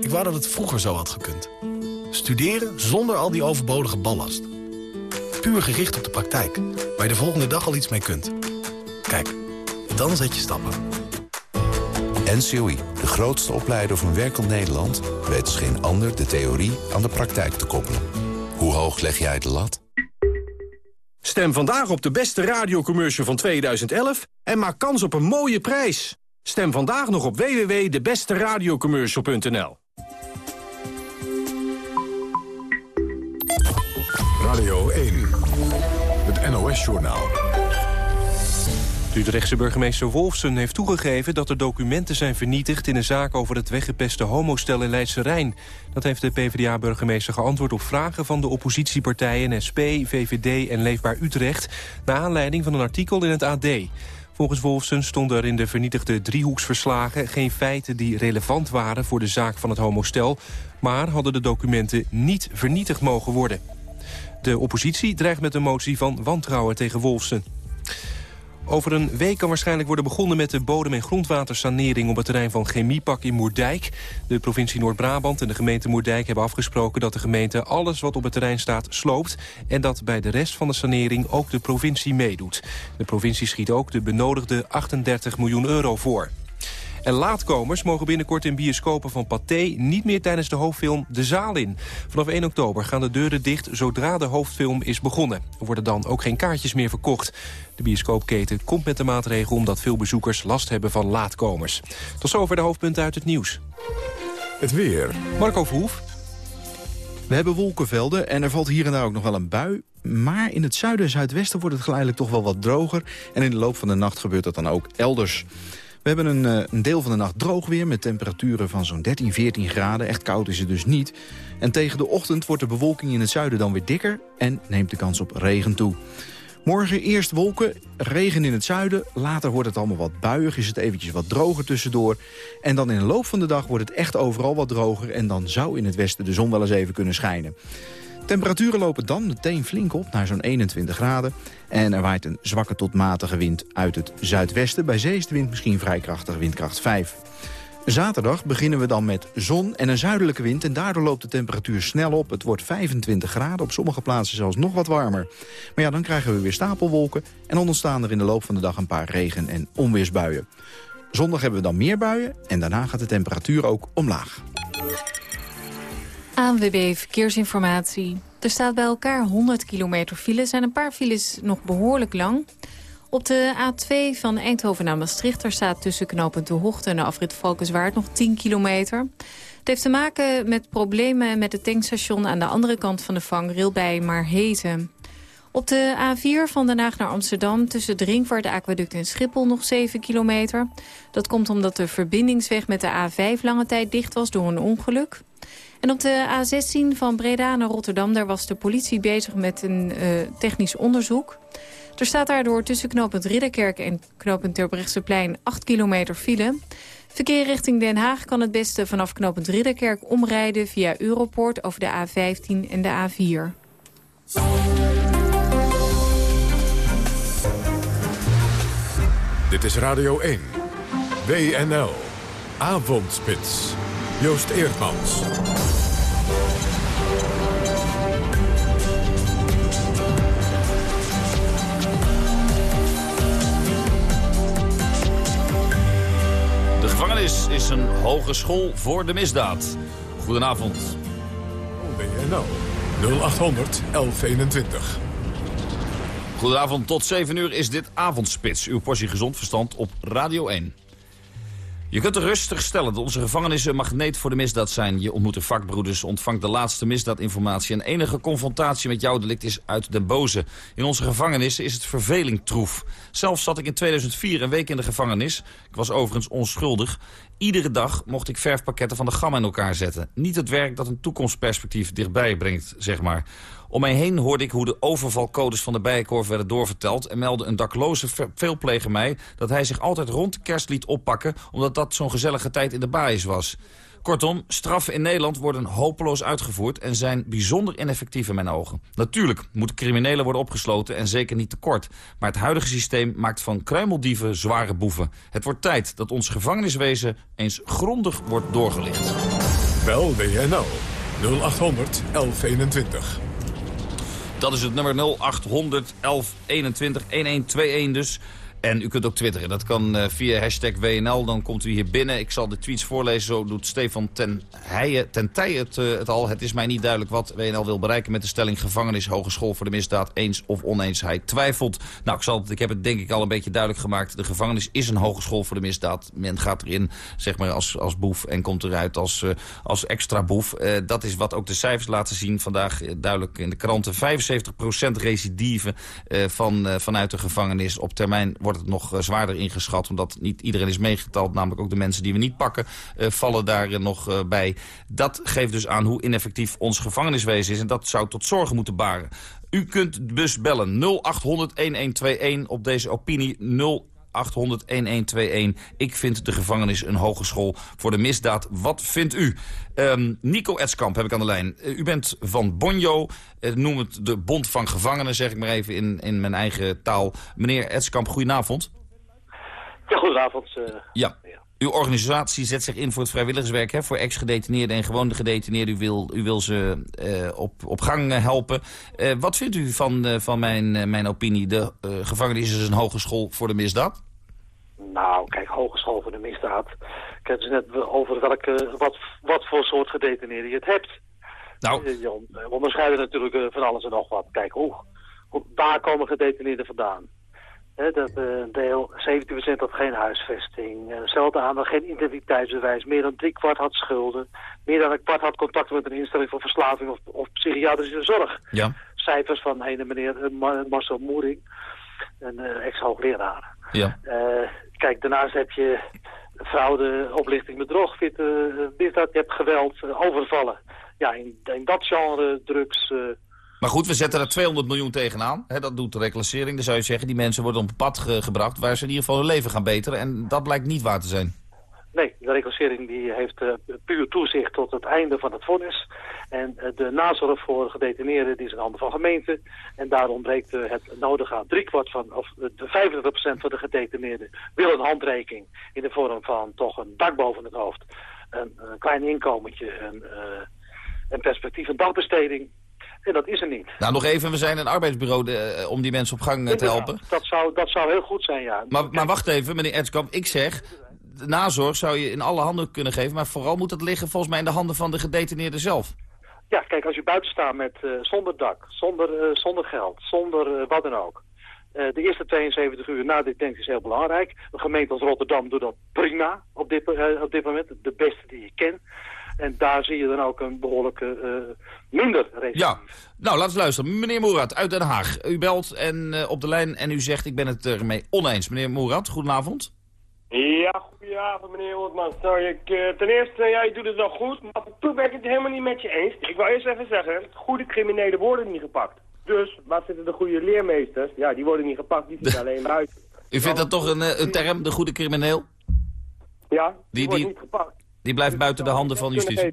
Ik wou dat het vroeger zo had gekund. Studeren zonder al die overbodige ballast. puur gericht op de praktijk, waar je de volgende dag al iets mee kunt. Kijk, dan zet je stappen. NCOI, de grootste opleider van werkend Nederland... weet als geen ander de theorie aan de praktijk te koppelen. Hoe hoog leg jij de lat? Stem vandaag op de beste radiocommercial van 2011 en maak kans op een mooie prijs. Stem vandaag nog op www.debesteradiocommercial.nl Radio 1, het NOS-journaal. De Utrechtse burgemeester Wolfsen heeft toegegeven dat er documenten zijn vernietigd in een zaak over het weggepeste homostel in Leidse Rijn. Dat heeft de PvdA-burgemeester geantwoord op vragen van de oppositiepartijen SP, VVD en Leefbaar Utrecht, naar aanleiding van een artikel in het AD. Volgens Wolfsen stonden er in de vernietigde driehoeksverslagen geen feiten die relevant waren voor de zaak van het homostel, maar hadden de documenten niet vernietigd mogen worden. De oppositie dreigt met een motie van wantrouwen tegen Wolfsen. Over een week kan waarschijnlijk worden begonnen met de bodem- en grondwatersanering op het terrein van Chemiepak in Moerdijk. De provincie Noord-Brabant en de gemeente Moerdijk hebben afgesproken dat de gemeente alles wat op het terrein staat sloopt en dat bij de rest van de sanering ook de provincie meedoet. De provincie schiet ook de benodigde 38 miljoen euro voor. En laatkomers mogen binnenkort in bioscopen van Pathé... niet meer tijdens de hoofdfilm de zaal in. Vanaf 1 oktober gaan de deuren dicht zodra de hoofdfilm is begonnen. Er worden dan ook geen kaartjes meer verkocht. De bioscoopketen komt met de maatregel omdat veel bezoekers last hebben van laatkomers. Tot zover de hoofdpunten uit het nieuws. Het weer. Marco Verhoef. We hebben wolkenvelden en er valt hier en daar ook nog wel een bui. Maar in het zuiden en zuidwesten wordt het geleidelijk toch wel wat droger. En in de loop van de nacht gebeurt dat dan ook elders. We hebben een, eh, een, deel van de nacht droog weer met temperaturen van zo'n 13, 14 graden. Echt koud is het dus niet. En tegen de ochtend wordt de bewolking in het zuiden dan weer dikker... en neemt de kans op regen toe. Morgen eerst wolken, regen in het zuiden. Later wordt het allemaal wat buiig, is het eventjes wat droger tussendoor. En dan in de loop van de dag wordt het echt overal wat droger... en dan zou in het westen de zon wel eens even kunnen schijnen. Temperaturen lopen dan meteen flink op naar zo'n 21 graden. En er waait een zwakke tot matige wind uit het zuidwesten. Bij zee is de wind misschien vrij krachtig, windkracht 5. Zaterdag beginnen we dan met zon en een zuidelijke wind... en daardoor loopt de temperatuur snel op. Het wordt 25 graden, op sommige plaatsen zelfs nog wat warmer. Maar ja, dan krijgen we weer stapelwolken... en ontstaan er in de loop van de dag een paar regen- en onweersbuien. Zondag hebben we dan meer buien en daarna gaat de temperatuur ook omlaag. ANWB Verkeersinformatie. Er staat bij elkaar 100 kilometer files en een paar files nog behoorlijk lang. Op de A2 van Eindhoven naar Maastricht... er staat tussen knooppunt De Hoogte en de afrit Valkenswaard nog 10 kilometer. Het heeft te maken met problemen met het tankstation... aan de andere kant van de vangrail bij Marhezen. Op de A4 van Den Haag naar Amsterdam tussen Drinkvaart, Aquaduct en Schiphol nog 7 kilometer. Dat komt omdat de verbindingsweg met de A5 lange tijd dicht was door een ongeluk. En op de A16 van Breda naar Rotterdam... daar was de politie bezig met een uh, technisch onderzoek. Er staat daardoor tussen knooppunt Ridderkerk en knooppunt Terbrechtseplein 8 kilometer file. Verkeer richting Den Haag kan het beste vanaf knooppunt Ridderkerk omrijden... via Europoort over de A15 en de A4. Dit is Radio 1. WNL. Avondspits. Joost Eerdmans. Gevangenis is een hogeschool voor de misdaad. Goedenavond. WNL 0800 1121. Goedenavond, tot 7 uur is dit Avondspits. Uw portie gezond verstand op Radio 1. Je kunt rustig stellen dat onze gevangenissen een magneet voor de misdaad zijn. Je ontmoet de vakbroeders, ontvangt de laatste misdaadinformatie... en enige confrontatie met jouw delict is uit den boze. In onze gevangenissen is het verveling troef. Zelf zat ik in 2004 een week in de gevangenis. Ik was overigens onschuldig. Iedere dag mocht ik verfpakketten van de gamma in elkaar zetten. Niet het werk dat een toekomstperspectief dichtbij brengt, zeg maar. Om mij heen hoorde ik hoe de overvalcodes van de Bijenkorf werden doorverteld... en meldde een dakloze veelpleger mij dat hij zich altijd rond kerst liet oppakken... omdat dat zo'n gezellige tijd in de baais was. Kortom, straffen in Nederland worden hopeloos uitgevoerd... en zijn bijzonder ineffectief in mijn ogen. Natuurlijk moeten criminelen worden opgesloten en zeker niet tekort. Maar het huidige systeem maakt van kruimeldieven zware boeven. Het wordt tijd dat ons gevangeniswezen eens grondig wordt doorgelicht. Bel WNL 0800 1121. Dat is het nummer 0800 1121 1121 dus. En u kunt ook twitteren. Dat kan uh, via hashtag WNL. Dan komt u hier binnen. Ik zal de tweets voorlezen. Zo doet Stefan ten, Heijen, ten Tij het, al. Het is mij niet duidelijk wat WNL wil bereiken met de stelling... gevangenis, hogeschool voor de misdaad, eens of oneens. Hij twijfelt. Nou, ik, zal, ik heb het denk ik al een beetje duidelijk gemaakt. De gevangenis is een hogeschool voor de misdaad. Men gaat erin zeg maar, als, als boef en komt eruit als, uh, als extra boef. dat is wat ook de cijfers laten zien. Vandaag duidelijk in de kranten. 75% recidive van, vanuit de gevangenis. Op termijn wordt het nog zwaarder ingeschat. Omdat niet iedereen is meegeteld. Namelijk ook de mensen die we niet pakken uh, vallen daar uh, nog bij. Dat geeft dus aan hoe ineffectief ons gevangeniswezen is. En dat zou tot zorgen moeten baren. U kunt dus bellen 0800-1121 op deze opinie 0 800-1121. Ik vind de gevangenis een hogeschool voor de misdaad. Wat vindt u? Um, Nico Etskamp heb ik aan de lijn. Uh, u bent van Bonjo. Uh, noem het de Bond van Gevangenen, zeg ik maar even in, in mijn eigen taal. Meneer Etskamp, goedenavond. Ja, goedenavond. Uh, ja. Uw organisatie zet zich in voor het vrijwilligerswerk, hè, voor ex-gedetineerden en gewone gedetineerden. U wil, u wil ze uh, op, op gang helpen. Uh, wat vindt u van, uh, van mijn, mijn opinie? De gevangenis is een hogeschool voor de misdaad? Nou, kijk, hogeschool voor de misdaad. Ik heb het net over welke, wat, wat voor soort gedetineerden je het hebt. Nou. We onderscheiden natuurlijk van alles en nog wat. Kijk, hoe, waar komen gedetineerden vandaan? He, dat uh, deel 17% had geen huisvesting. Uh, hetzelfde aan geen identiteitsbewijs. Meer dan drie kwart had schulden. Meer dan een kwart had contact met een instelling voor verslaving of, of psychiatrische zorg. Ja. Cijfers van een meneer uh, Marcel Moering, een ex-hoogleraar. Ja. kijk, daarnaast heb je fraude, oplichting, bedrog, misdaad, je hebt geweld, overvallen. Ja, in, in dat genre drugs... Maar goed, we zetten er 200 miljoen tegenaan. Dat doet de reclassering. Dan zou je zeggen, die mensen worden op pad ge gebracht... waar ze in ieder geval hun leven gaan beteren. En dat blijkt niet waar te zijn. Nee, de reclassering die heeft uh, puur toezicht tot het einde van het vonnis. En uh, de nazorg voor gedetineerden die is in handen van gemeenten. En daar ontbreekt uh, het nodige aan. Driekwart van, of de 35% van de gedetineerden wil een handreiking... in de vorm van toch een dak boven het hoofd. Een, een klein inkomentje, een, een perspectief, een dagbesteding... En dat is er niet. Nou, nog even, we zijn een arbeidsbureau de, om die mensen op gang te helpen. Dat zou, dat zou heel goed zijn, ja. Maar, maar wacht even, meneer Ertskamp. Ik zeg, de nazorg zou je in alle handen kunnen geven... maar vooral moet het liggen volgens mij in de handen van de gedetineerde zelf. Ja, kijk, als je buiten staat met, uh, zonder dak, zonder, uh, zonder geld, zonder uh, wat dan ook... de eerste 72 uur na detentie is heel belangrijk. Een gemeente als Rotterdam doet dat prima op dit, op dit moment. De beste die je kent. En daar zie je dan ook een behoorlijke uh, minder recidive. Ja, nou laten we luisteren. Meneer Moerat uit Den Haag. U belt en, uh, op de lijn en u zegt ik ben het ermee oneens. Meneer Moerat, goedenavond. Ja, goedenavond meneer Hoortman. Sorry, ik, uh, ten eerste, ja, je doet het wel goed, maar toen ben ik het helemaal niet met je eens. Ik wil eerst even zeggen, goede criminelen worden niet gepakt. Dus, waar zitten de goede leermeesters? Ja, die worden niet gepakt, die zitten alleen buiten. U vindt dat toch een, een term, de goede crimineel? Ja, die, die wordt niet gepakt. Die blijft buiten de handen van justitie.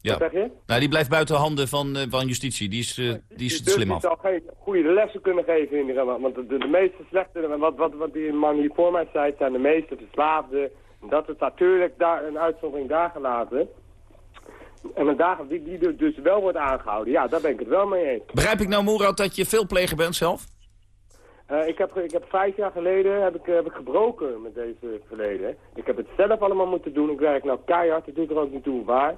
Ja. zeg je? Nou, die blijft buiten de handen van, uh, van justitie. Die is, uh, die is slim af. Die zal geen goede lessen kunnen geven in de Want de, de, de meeste slechte, wat, wat, wat die man hier voor mij zei, zijn de meeste verslaafden. Dat is natuurlijk daar een uitzondering daar gelaten. En een dag die, die dus wel wordt aangehouden. Ja, daar ben ik het wel mee eens. Begrijp ik nou, Moerad, dat je veel pleger bent zelf? Uh, ik, heb, ik heb vijf jaar geleden heb ik, heb ik gebroken met deze verleden. Ik heb het zelf allemaal moeten doen. Ik werk nou keihard. Ik doe er ook niet toe waar.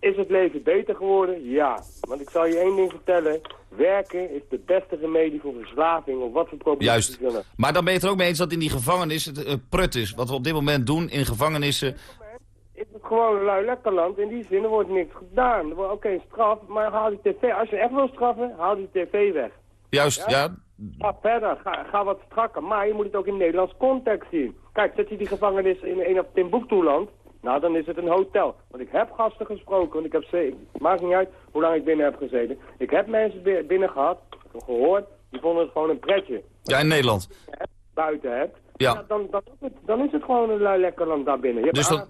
Is het leven beter geworden? Ja. Want ik zal je één ding vertellen. Werken is de beste remedie voor verslaving of wat voor problemen. Juist. Maar dan ben je het er ook mee eens dat in die gevangenis het uh, prut is. Wat we op dit moment doen in gevangenissen. Is het gewoon een lui lekker land. In die zin, er wordt niks gedaan. Er wordt oké okay, straf, maar haal die tv. Als je echt wil straffen, haal die tv weg. Juist, ja. ja. Ga verder, ga, ga wat strakker. Maar je moet het ook in Nederlands context zien. Kijk, zet je die gevangenis in een of Timbuktu-land, nou dan is het een hotel. Want ik heb gasten gesproken, want ik heb ze, maakt niet uit hoe lang ik binnen heb gezeten. Ik heb mensen binnen gehad, gehoord, die vonden het gewoon een pretje. Ja, in Nederland. Buiten hebt. Ja. ja dan, dan, is het, dan is het gewoon een lui lekker land daar binnen. Je hebt dus dat...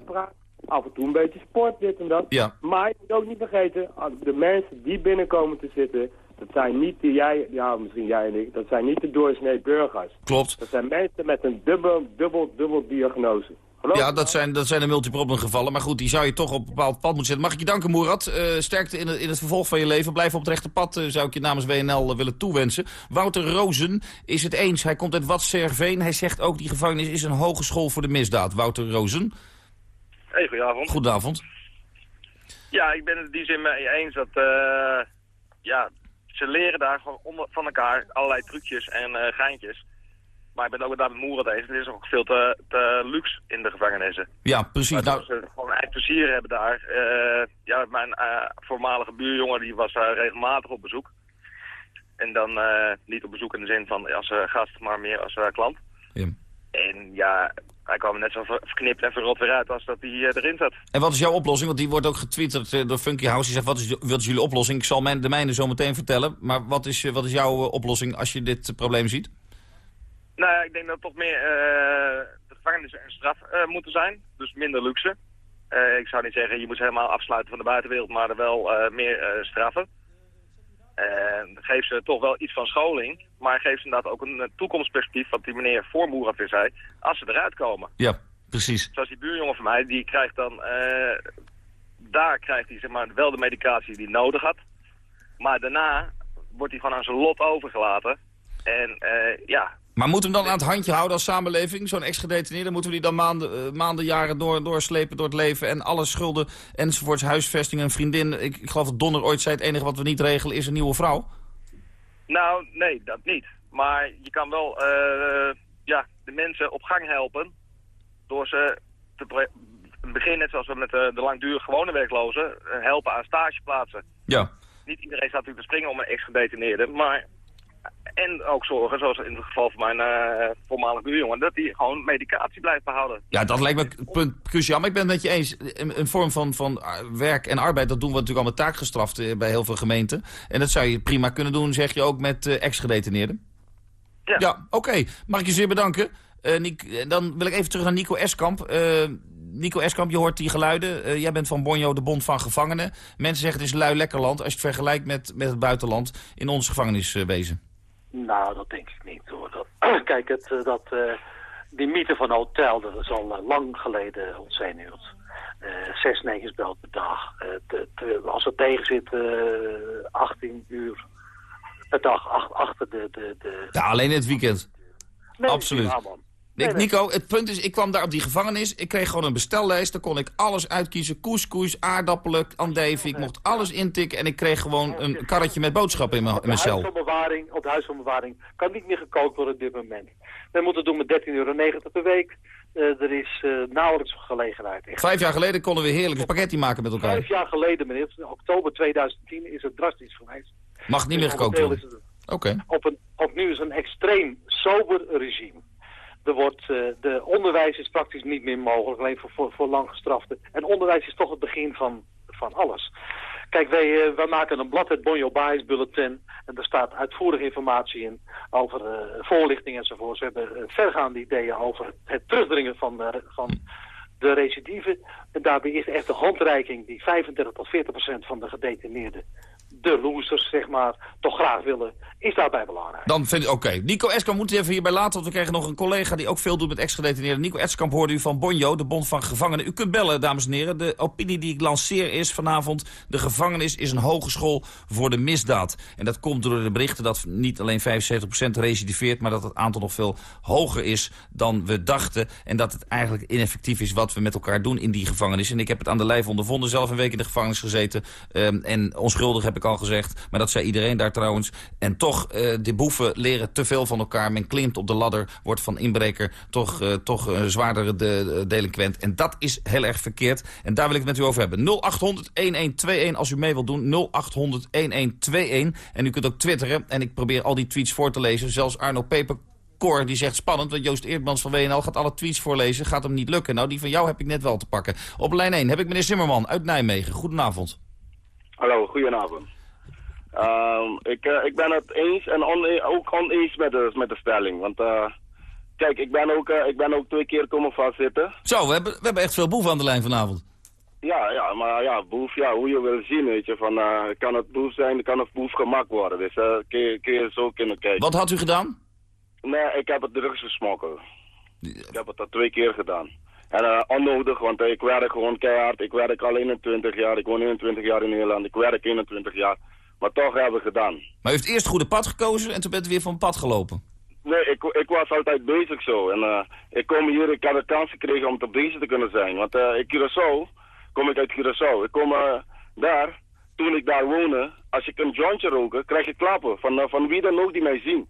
af en toe een beetje sport, dit en dat. Ja. Maar je moet ook niet vergeten, de mensen die binnenkomen te zitten, dat zijn niet de jij, ja misschien jij en ik, dat zijn niet de doorsnee burgers. Klopt. Dat zijn mensen met een dubbel, dubbel, dubbel diagnose. Ja, dat zijn, dat zijn de multiproblem gevallen. Maar goed, die zou je toch op een bepaald pad moeten zetten. Mag ik je danken, Moerad? Eh, sterkte in het, in het vervolg van je leven. Blijf op het rechte pad, eh, zou ik je namens WNL willen toewensen. Wouter Rozen is het eens. Hij komt uit Watserveen. Hij zegt ook, die gevangenis is een hogeschool voor de misdaad. Wouter Rozen. Hey, goedenavond. Goedenavond. Ja, ik ben het in die zin mee eens dat... eh, ja, ze leren daar gewoon onder, van elkaar allerlei trucjes en eh, geintjes. Maar ik ben ook daar met Moeren eens. Het is ook veel te, te luxe in de gevangenissen. Ja, precies. Waardoor Nou, ze gewoon echt plezier hebben daar. Eh, ja, mijn eh, voormalige buurjongen die was daar regelmatig op bezoek. En dan niet op bezoek in de zin van als gast, maar meer als klant. Ja. En ja, hij kwam er net zo ver- verknipt en verrot weer uit als dat hij eh, erin zat. en wat is jouw oplossing? Want die wordt ook getwitterd eh, door Funky House. Die zegt, wat is, wat is jullie oplossing? Ik zal mijn, de mijne zo meteen vertellen. Maar wat is, eh, wat is jouw oplossing als je dit probleem ziet? Nou ja, ik denk dat toch meer eh, de gevangenissen een straf moeten zijn. Dus minder luxe. Ik zou niet zeggen, je moet ze helemaal afsluiten van de buitenwereld, maar er wel meer straffen. En geef ze toch wel iets van scholing, maar geef ze inderdaad ook een eh, toekomstperspectief, wat die meneer Voormoer weer zei, als ze eruit komen. Ja, precies. Zoals die buurjongen van mij, die krijgt dan, eh, daar krijgt hij zeg maar, wel de medicatie die hij nodig had. Maar daarna wordt hij gewoon aan zijn lot overgelaten. En eh, ja, Maar moeten we hem dan aan het handje houden als samenleving? Zo'n ex-gedetineerde, moeten we die dan maanden, maanden jaren door, doorslepen door het leven... en alle schulden enzovoorts, huisvesting, een vriendin. Ik, ik geloof dat Donner ooit zei, het enige wat we niet regelen is een nieuwe vrouw. Nou, nee, dat niet. Maar je kan wel eh, ja, de mensen op gang helpen door ze te pre- in het begin, net zoals we met de, de langdurig gewone werklozen, eh, helpen aan stageplaatsen. Ja. Niet iedereen staat natuurlijk te springen om een ex-gedetineerde, maar en ook zorgen, zoals in het geval van mijn eh voormalige buurjongen, dat die gewoon medicatie blijft behouden. Ja, dat lijkt me punt cruciaal. Maar ik ben het met je eens. Een, een vorm van, van uh, werk en arbeid, dat doen we natuurlijk al met taakgestraft eh, bij heel veel gemeenten. En dat zou je prima kunnen doen, zeg je ook, met eh, ex-gedetineerden. Ja. oké. Mag ik je zeer bedanken. Niek, dan wil ik even terug naar Nico Eskamp. Nico Eskamp, je hoort die geluiden. Jij bent van Bonjo, de Bond van Gevangenen. Mensen zeggen het is lui lekker land als je het vergelijkt met, met het buitenland in ons gevangeniswezen. Nou, dat denk ik niet hoor. Dat, kijk, het, eh, dat, eh, die mythe van hotel, dat is al eh, lang geleden ontzenuwd. Eh zes, negen belt per dag. Te- te- als het tegen zit, eh 18 uur per dag ach- achter de... de, de... Ja, alleen het weekend. Nee, Absoluut. ja, man. Ik. Nico, het punt is, ik kwam daar op die gevangenis. Ik kreeg gewoon een bestellijst. Daar kon ik alles uitkiezen. Couscous, aardappelen, andijvie. Ik mocht alles intikken. En ik kreeg gewoon een karretje met boodschappen in mijn, in mijn cel. op de huis van bewaring kan niet meer gekookt worden op dit moment. We moeten het doen met 13,90 euro per week. Eh, er is eh, nauwelijks gelegenheid. Echt. Vijf jaar geleden konden we heerlijk spaghetti maken met elkaar. Vijf jaar geleden, meneer, in oktober 2010 is het drastisch geweest. Mag niet meer Dus gekookt momenteel worden. Oké. op, een, op nu is een extreem sober regime. Wordt, eh, de onderwijs is praktisch niet meer mogelijk, alleen voor, voor, voor lang gestraften. En onderwijs is toch het begin van, van alles. Kijk, wij, eh, wij maken een blad, het Bonjo Bias Bulletin. En daar staat uitvoerige informatie in over eh, voorlichting enzovoort. We hebben vergaande ideeën over het terugdringen van, van de recidive. En daarbij is echt de handreiking die 35 tot 40 procent van de gedetineerden, de losers zeg maar, toch graag willen, is daarbij belangrijk. Dan vind ik, oké. Nico Eskamp moet even hierbij laten, want we krijgen nog een collega die ook veel doet met ex-gedetineerden. Nico Eskamp hoorde u van Bonjo, de Bond van Gevangenen. U kunt bellen, dames en heren. De opinie die ik lanceer is vanavond, de gevangenis is een hogeschool voor de misdaad. En dat komt door de berichten dat niet alleen 75% recidiveert, maar dat het aantal nog veel hoger is dan we dachten. En dat het eigenlijk ineffectief is wat we met elkaar doen in die gevangenis. En ik heb het aan de lijf ondervonden, zelf een week in de gevangenis gezeten. Ehm, en onschuldig heb ik al gezegd, maar dat zei iedereen daar trouwens. En toch, eh, de boeven leren te veel van elkaar. Men klimt op de ladder, wordt van inbreker toch, eh, toch een zwaardere de, de delinquent. En dat is heel erg verkeerd. En daar wil ik het met u over hebben. 0800-1121 als u mee wilt doen. 0800-1121. En u kunt ook twitteren. En ik probeer al die tweets voor te lezen. Zelfs Arno Peper die zegt spannend, want Joost Eerdmans van WNL gaat alle tweets voorlezen. Gaat hem niet lukken. Nou, die van jou heb ik net wel te pakken. Op lijn 1 heb ik meneer Zimmerman uit Nijmegen. Goedenavond. Hallo, goedenavond. Ehm, ik, eh, ik ben het eens en one- ook oneens met de, met de stelling. Want eh, kijk, ik ben, ook, eh, ik ben ook twee keer komen vastzitten. Zo, we hebben, we hebben echt veel boeven aan de lijn vanavond. Ja, ja, maar ja, boef, ja, hoe je wil zien, weet je. Van, kan het boef zijn, kan het boef gemaakt worden. Dus kun, je, kun je zo kunnen kijken. Wat had u gedaan? Nee, ik heb het drugs gesmokkeld. Ik heb het al twee keer gedaan. En uh, onnodig, want ik werk gewoon keihard. Ik werk al 21 jaar. Ik woon 21 jaar in Nederland. Ik werk 21 jaar. Maar toch hebben we gedaan. Maar u heeft eerst het goede pad gekozen en toen bent u weer van pad gelopen? Nee, ik, ik was altijd bezig zo. En uh, ik kom hier, ik had de kans gekregen om te bezig te kunnen zijn. Want uh, in Curaçao, kom ik uit Curaçao. Ik kom daar, toen ik daar woonde, als ik een jointje roken, krijg ik klappen van, van wie dan ook die mij zien.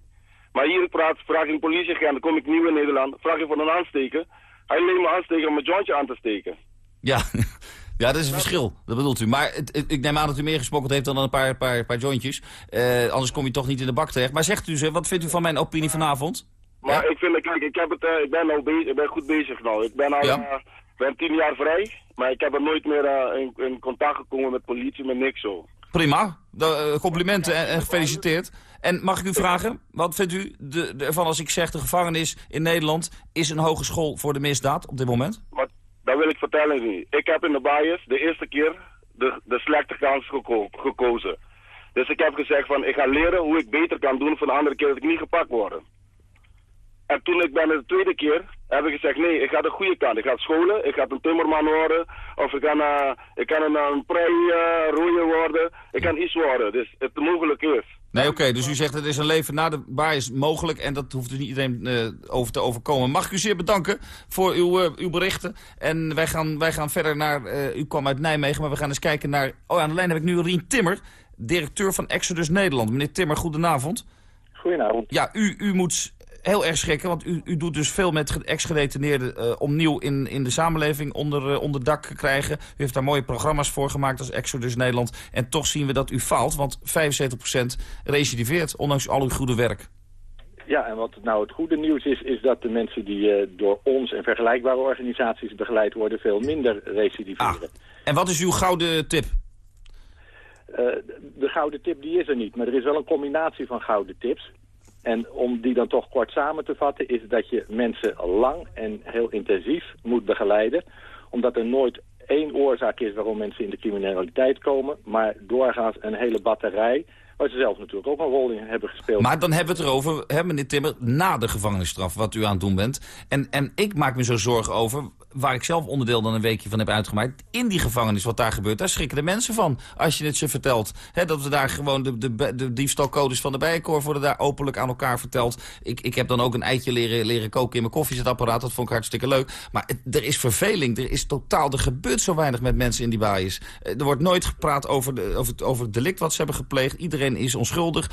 Maar hier praat, vraag ik een politieagent, dan kom ik nieuw in Nederland, vraag je voor een aansteken. Hij leent me aansteken om mijn jointje aan te steken. Ja, ja, dat is een verschil. Dat bedoelt u. Maar het, ik neem aan dat u meer gesproken heeft dan een paar, paar, paar jointjes. Uh, anders kom je toch niet in de bak terecht. Maar zegt u ze, wat vindt u van mijn opinie vanavond? Maar ja? ik vind, kijk, ik, heb het, uh, ik ben bezig, ik ben goed bezig nou. Ik ben al ja. uh, ben tien jaar vrij, maar ik heb er nooit meer in, in, contact gekomen met politie, met niks zo. Prima, de, complimenten en, gefeliciteerd. En mag ik u vragen, wat vindt u ervan als ik zeg de gevangenis in Nederland is een hogeschool voor de misdaad op dit moment? Maar, dat wil ik vertellen nu. Ik heb in de bias de eerste keer de, de slechte kans geko gekozen. Dus ik heb gezegd van ik ga leren hoe ik beter kan doen voor de andere keer dat ik niet gepakt word. En toen ik ben de tweede keer, heb ik gezegd, nee, ik ga de goede kant. Ik ga scholen, ik ga een timmerman worden, of ik kan, uh, ik kan een, een prei uh, roeier worden. Ik kan iets worden, dus het mogelijk is. Nee, oké, okay, dus u zegt het is een leven na de baas mogelijk en dat hoeft dus niet iedereen uh, over te overkomen. Mag ik u zeer bedanken voor uw, uh, uw berichten. En wij gaan, wij gaan verder naar, uh, u kwam uit Nijmegen, maar we gaan eens kijken naar... Oh, aan de lijn heb ik nu Rien Timmer, directeur van Exodus Nederland. Meneer Timmer, goedenavond. Goedenavond. Ja, u, u moet heel erg schrikken, want u, u doet dus veel met ex-gedetineerden uh, opnieuw in, in de samenleving onder, uh, onder dak krijgen. U heeft daar mooie programma's voor gemaakt als Exodus Nederland. En toch zien we dat u faalt, want 75% recidiveert, ondanks al uw goede werk. Ja, en wat nou het goede nieuws is, is dat de mensen die uh, door ons en vergelijkbare organisaties begeleid worden, veel minder recidiveren. Ah, en wat is uw gouden tip? de gouden tip die is er niet, maar er is wel een combinatie van gouden tips. En om die dan toch kort samen te vatten... is dat je mensen lang en heel intensief moet begeleiden. Omdat er nooit één oorzaak is waarom mensen in de criminaliteit komen... maar doorgaans een hele batterij... waar ze zelf natuurlijk ook een rol in hebben gespeeld. Maar dan hebben we het erover, hè, meneer Timmer, na de gevangenisstraf... wat u aan het doen bent. En, en ik maak me zo zorgen over waar ik zelf onderdeel dan een weekje van heb uitgemaakt... in die gevangenis, wat daar gebeurt, daar schrikken de mensen van. Als je het ze vertelt. Dat we daar gewoon de, de, de diefstalcodes van de bijenkorf worden daar openlijk aan elkaar verteld. Ik, ik heb dan ook een eitje leren, leren koken in mijn koffiezetapparaat. Dat vond ik hartstikke leuk. Maar er is verveling. Er is totaal, er gebeurt zo weinig met mensen in die bijes. Er wordt nooit gepraat over, de, over, het, over het delict wat ze hebben gepleegd. Iedereen is onschuldig.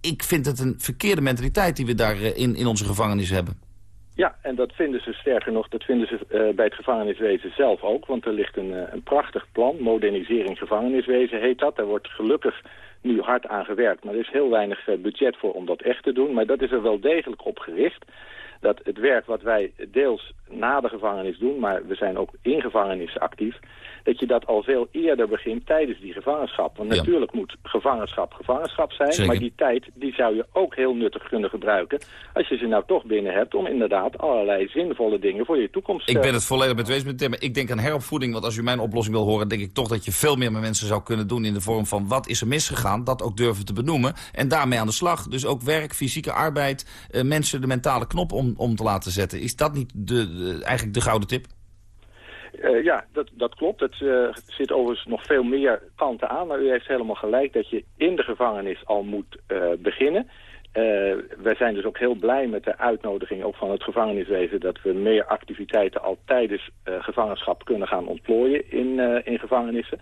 Ik vind het een verkeerde mentaliteit die we daar in, in onze gevangenis hebben. Ja, en dat vinden ze sterker nog, dat vinden ze uh, bij het gevangeniswezen zelf ook. Want er ligt een, uh, een prachtig plan, modernisering gevangeniswezen heet dat. Daar wordt gelukkig nu hard aan gewerkt, maar er is heel weinig uh, budget voor om dat echt te doen. Maar dat is er wel degelijk op gericht. Dat het werk wat wij deels na de gevangenis doen, maar we zijn ook in gevangenissen actief dat je dat al veel eerder begint tijdens die gevangenschap. Want ja. natuurlijk moet gevangenschap gevangenschap zijn, Zeker. maar die tijd die zou je ook heel nuttig kunnen gebruiken als je ze nou toch binnen hebt om inderdaad allerlei zinvolle dingen voor je toekomst... Ik ben het volledig met wees met maar ik denk aan heropvoeding, want als u mijn oplossing wil horen, denk ik toch dat je veel meer met mensen zou kunnen doen in de vorm van wat is er misgegaan, dat ook durven te benoemen en daarmee aan de slag. Dus ook werk, fysieke arbeid, uh, mensen de mentale knop om, om te laten zetten. Is dat niet de, de eigenlijk de gouden tip? Uh, ja, dat, dat klopt. Het uh, zit overigens nog veel meer kanten aan. Maar u heeft helemaal gelijk dat je in de gevangenis al moet uh, beginnen. wij zijn dus ook heel blij met de uitnodiging ook van het gevangeniswezen... dat we meer activiteiten al tijdens gevangenschap kunnen gaan ontplooien in, in gevangenissen.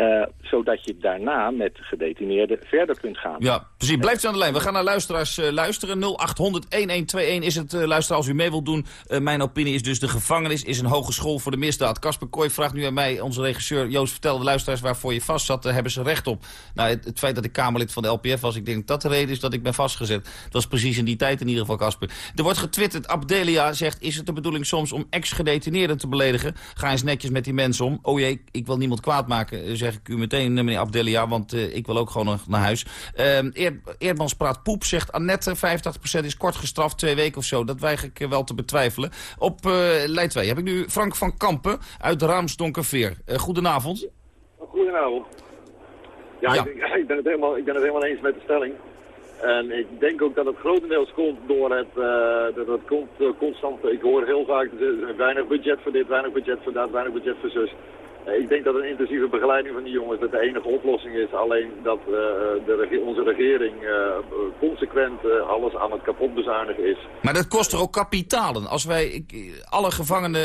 Uh, zodat je daarna met gedetineerden verder kunt gaan. Ja, precies. Blijft u aan de lijn. We gaan naar luisteraars uh, luisteren. 0800-1121 is het uh, luisteren als u mee wilt doen. mijn opinie is dus de gevangenis is een hogeschool voor de misdaad. Kasper Kooi vraagt nu aan mij, onze regisseur Joost vertelde luisteraars waarvoor je vast zat, hebben ze recht op. Nou, het, feit dat ik Kamerlid van de LPF was, ik denk dat de reden is dat ik ben vastgezet. Dat was precies in die tijd in ieder geval, Kasper. Er wordt getwitterd, Abdelia zegt, is het de bedoeling soms om ex-gedetineerden te beledigen? Ga eens netjes met die mensen om. Oh jee, ik wil niemand kwaad maken, zeg ik u meteen, meneer Abdelia, want uh, ik wil ook gewoon naar huis. Uh, Eer, Eerdmans praat poep, zegt Annette, 50% is kort gestraft, twee weken of zo. Dat weiger ik wel te betwijfelen. Op lijn 2 heb ik nu Frank van Kampen uit Raamsdonkerveer. goedenavond. Goedenavond. Ja, ja. Ik, ik, ben het helemaal, ik ben het helemaal eens met de stelling. En ik denk ook dat het grotendeels komt door het, uh, dat het komt, uh, constant, ik hoor heel vaak, weinig budget voor dit, weinig budget voor dat, weinig budget voor zus. Uh, ik denk dat een intensieve begeleiding van die jongens dat de enige oplossing is. Alleen dat de, onze regering consequent alles aan het kapot bezuinigen is. Maar dat kost er ook kapitalen. Als wij ik, alle gevangenen...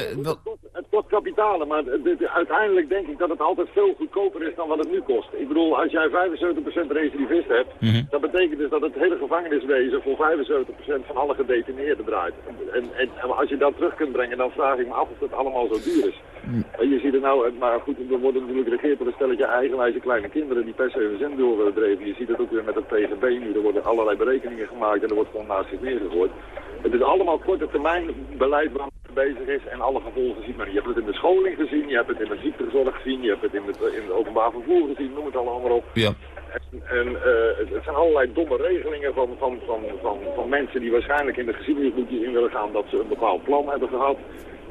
Het kost, kapitalen, maar uiteindelijk denk ik dat het altijd veel goedkoper is dan wat het nu kost. Ik bedoel, als jij 75% recidivist hebt, mm dat betekent dus dat het hele gevangeniswezen voor 75% van alle gedetineerden draait. En, en, en, als je dat terug kunt brengen, dan vraag ik me af of het allemaal zo duur is. Je ziet er nou, maar goed, we worden natuurlijk regeerd door een stelletje eigenwijze kleine kinderen die per se hun zin door willen dreven. Je ziet het ook weer met het PGB nu, er worden allerlei berekeningen gemaakt en er wordt gewoon naast zich neergegooid. Het is allemaal korte termijn beleid waar men bezig is en alle gevolgen ziet men. Je hebt het in de scholing gezien, je hebt het in de ziektezorg gezien, je hebt het in het, in het openbaar vervoer gezien, noem het allemaal maar op. Ja. En, uh, het zijn allerlei domme regelingen van, van, van, van, van mensen die waarschijnlijk in de geschiedenisboekjes in willen gaan dat ze een bepaald plan hebben gehad.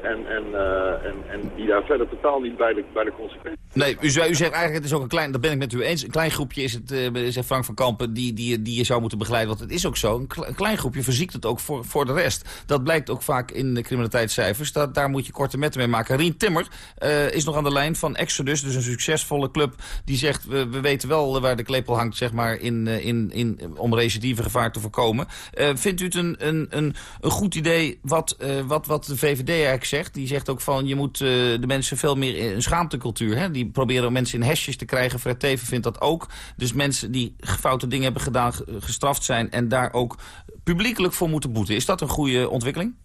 En, en, uh, en, en die daar verder totaal niet bij de, bij de consequenties... Nee, u, u zegt eigenlijk, het is ook een klein, dat ben ik met u eens, een klein groepje is het, uh, zegt Frank van Kampen, die, die, die je zou moeten begeleiden. Want het is ook zo, een, een klein groepje verziekt het ook voor, voor de rest. Dat blijkt ook vaak in de criminaliteitscijfers, dat, daar moet je korte metten mee maken. Rien Timmer uh, is nog aan de lijn van Exodus, dus een succesvolle club, die zegt, we, we weten wel waar de klepel hangt, zeg maar, in, in, in, om recidieve gevaar te voorkomen. vindt u het een, een, een, een goed idee wat, wat, wat de VVD eigenlijk zegt. Die zegt ook van je moet uh, de mensen veel meer in een schaamtecultuur. Hè? Die proberen mensen in hesjes te krijgen. Fred Teven vindt dat ook. Dus mensen die foute dingen hebben gedaan, gestraft zijn... en daar ook publiekelijk voor moeten boeten. Is dat een goede ontwikkeling?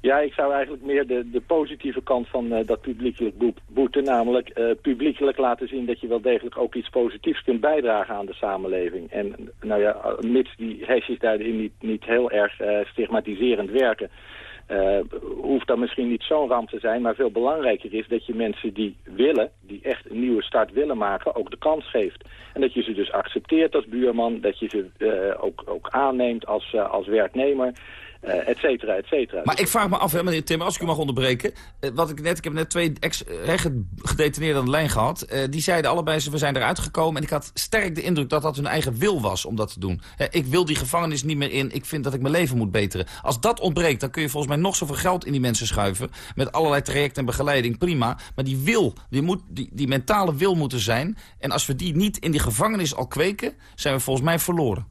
Ja, ik zou eigenlijk meer de, de positieve kant van uh, dat publiekelijk boeten... namelijk uh, publiekelijk laten zien dat je wel degelijk ook iets positiefs kunt bijdragen aan de samenleving. En nou ja, mits die hesjes daarin niet, niet heel erg stigmatiserend werken... Uh, hoeft dan misschien niet zo'n ramp te zijn, maar veel belangrijker is dat je mensen die willen, die echt een nieuwe start willen maken, ook de kans geeft. En dat je ze dus accepteert als buurman, dat je ze uh, ook, ook aanneemt als, uh, als werknemer. Uh, et cetera, et cetera. Maar ik vraag me af, hè, meneer Timmer, als ik u mag onderbreken. Uh, wat ik, net, ik heb net twee ex-gedetineerden aan de lijn gehad. Uh, die zeiden allebei, we zijn eruit gekomen. En ik had sterk de indruk dat dat hun eigen wil was om dat te doen. ik wil die gevangenis niet meer in. Ik vind dat ik mijn leven moet beteren. Als dat ontbreekt, dan kun je volgens mij nog zoveel geld in die mensen schuiven. Met allerlei trajecten en begeleiding, prima. Maar die wil, die, moet, die, die mentale wil moet er zijn. En als we die niet in die gevangenis al kweken, zijn we volgens mij verloren.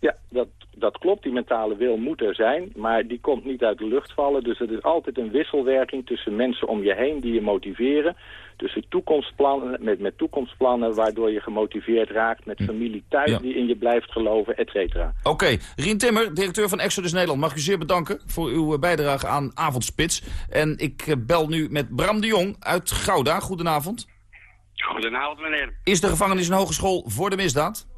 Ja, dat dat klopt, die mentale wil moet er zijn, maar die komt niet uit de lucht vallen. Dus het is altijd een wisselwerking tussen mensen om je heen die je motiveren. Tussen toekomstplannen, met, met toekomstplannen waardoor je gemotiveerd raakt. Met hm. familie thuis die in je blijft geloven, et cetera. Oké, okay. Rien Timmer, directeur van Exodus Nederland. Mag ik u zeer bedanken voor uw bijdrage aan Avondspits. En ik eh, bel nu met Bram de Jong uit Gouda. Goedenavond. Goedenavond, meneer. Is de gevangenis een hogeschool voor de misdaad?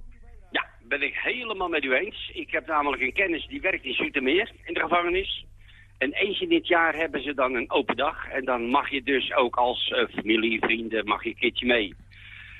Ben ik helemaal met u eens. Ik heb namelijk een kennis die werkt in Zoetermeer in de gevangenis. En eens in dit jaar hebben ze dan een open dag. En dan mag je dus ook als uh, familie, vrienden, mag je een keertje mee.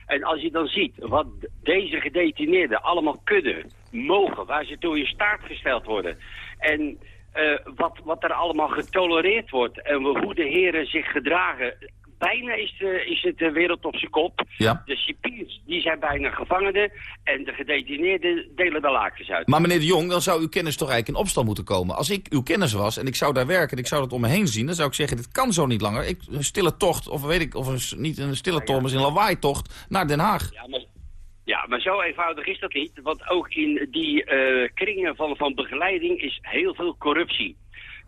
En als je dan ziet wat deze gedetineerden allemaal kunnen, mogen, waar ze door je staart gesteld worden. En uh, wat, wat er allemaal getolereerd wordt en hoe de heren zich gedragen bijna is, de, is het de wereld op zijn kop. Ja. De cipiers die zijn bijna gevangenen en de gedetineerden delen de lakens uit. Maar meneer de Jong, dan zou uw kennis toch eigenlijk in opstand moeten komen. Als ik uw kennis was en ik zou daar werken en ik zou dat om me heen zien... dan zou ik zeggen, dit kan zo niet langer. Ik, een stille tocht, of weet ik, of een, niet een stille tocht, maar een lawaai-tocht naar Den Haag. Ja, maar... Ja, maar zo eenvoudig is dat niet. Want ook in die uh, kringen van, van begeleiding is heel veel corruptie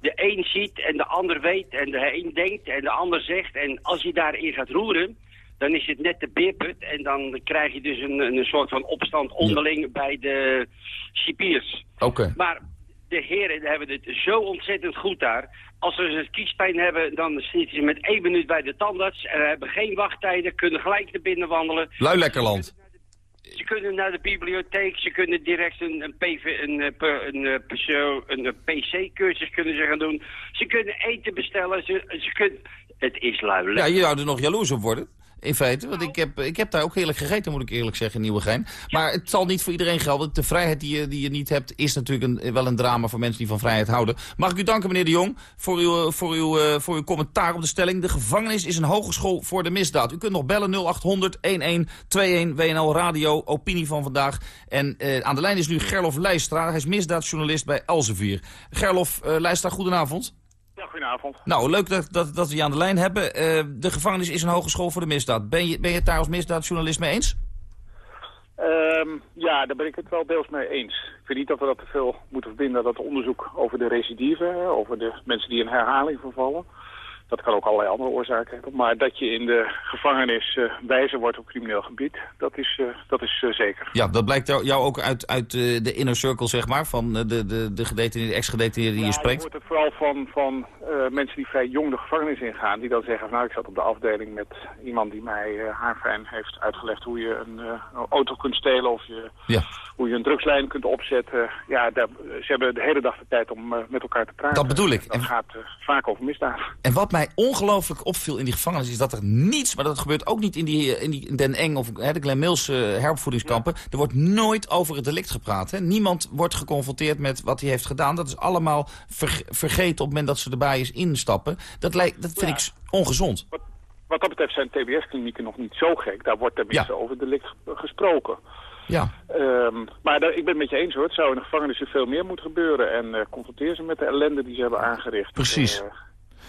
de een ziet en de ander weet en de een denkt en de ander zegt. En als je daarin gaat roeren, dan is het net de beerput. En dan krijg je dus een, een soort van opstand onderling bij de cipiers. Oké. Maar de heren hebben het zo ontzettend goed daar. Als ze een kiespijn hebben, dan zitten ze met één minuut bij de tandarts. En hebben geen wachttijden, kunnen gelijk naar binnen wandelen. Lui lekker land. Ze kunnen naar de bibliotheek, ze kunnen direct een, een, PV, een, een, een, een, een PC-cursus kunnen ze gaan doen. Ze kunnen eten bestellen, ze, ze kunnen... Het is lui Ja, je zou er nog jaloers op worden. In feite. Want ik heb, ik heb daar ook heerlijk gegeten, moet ik eerlijk zeggen, in Nieuwegein. Maar het zal niet voor iedereen gelden. De vrijheid die je, die je niet hebt, is natuurlijk een, wel een drama voor mensen die van vrijheid houden. Mag ik u danken, meneer de Jong, voor uw, voor uw, eh, voor uw commentaar op de stelling. De gevangenis is een hogeschool voor de misdaad. U kunt nog bellen 0800 1121 WNL Radio, opinie van vandaag. En uh, aan de lijn is nu Gerlof Leijstra. Hij is misdaadjournalist bij Elsevier. Gerlof uh, Leijstra, goedenavond. Goedenavond. Nou, leuk dat, dat, dat we je aan de lijn hebben. Uh, de gevangenis is een hogeschool voor de misdaad. Ben je, ben je het daar als misdaadjournalist mee eens? Um, ja, daar ben ik het wel deels mee eens. Ik vind niet dat we dat te veel moeten verbinden dat onderzoek over de recidieven, over de mensen die in herhaling vervallen. Dat kan ook allerlei andere oorzaken hebben. Maar dat je in de gevangenis uh, wijzer wordt op crimineel gebied, dat is, uh, dat is uh, zeker. Ja, dat blijkt jou ook uit, uit de inner circle, zeg maar, van de, de, de gedetineerde, ex-gedetineerden die ja, je spreekt? je hoort het vooral van, van mensen die vrij jong de gevangenis ingaan, die dan zeggen, nou, ik zat op de afdeling met iemand die mij haarfijn heeft uitgelegd hoe je een auto kunt stelen of je, ja. Hoe je een drugslijn kunt opzetten. Ja, daar, ze hebben de hele dag de tijd om met elkaar te praten. Dat bedoel ik. Dat gaat vaak over misdaad. En wat mij ongelooflijk opviel in die gevangenis... is dat er niets, maar dat gebeurt ook niet in, die, in, die, in Den Eng of hè, de Glen Mills uh, heropvoedingskampen... er wordt nooit over het delict gepraat. Hè. Niemand wordt geconfronteerd met wat hij heeft gedaan. Dat is allemaal ver, vergeten op het moment dat ze erbij is instappen. Dat, lijkt, dat vind ja. ik ongezond. Wat, wat dat betreft zijn TBS-klinieken nog niet zo gek. Daar wordt tenminste ja. over het delict gesproken. Ja. Um, maar ik ben het met je eens hoor. Het zou in de gevangenissen veel meer moeten gebeuren. En uh, confronteer ze met de ellende die ze hebben aangericht. Precies.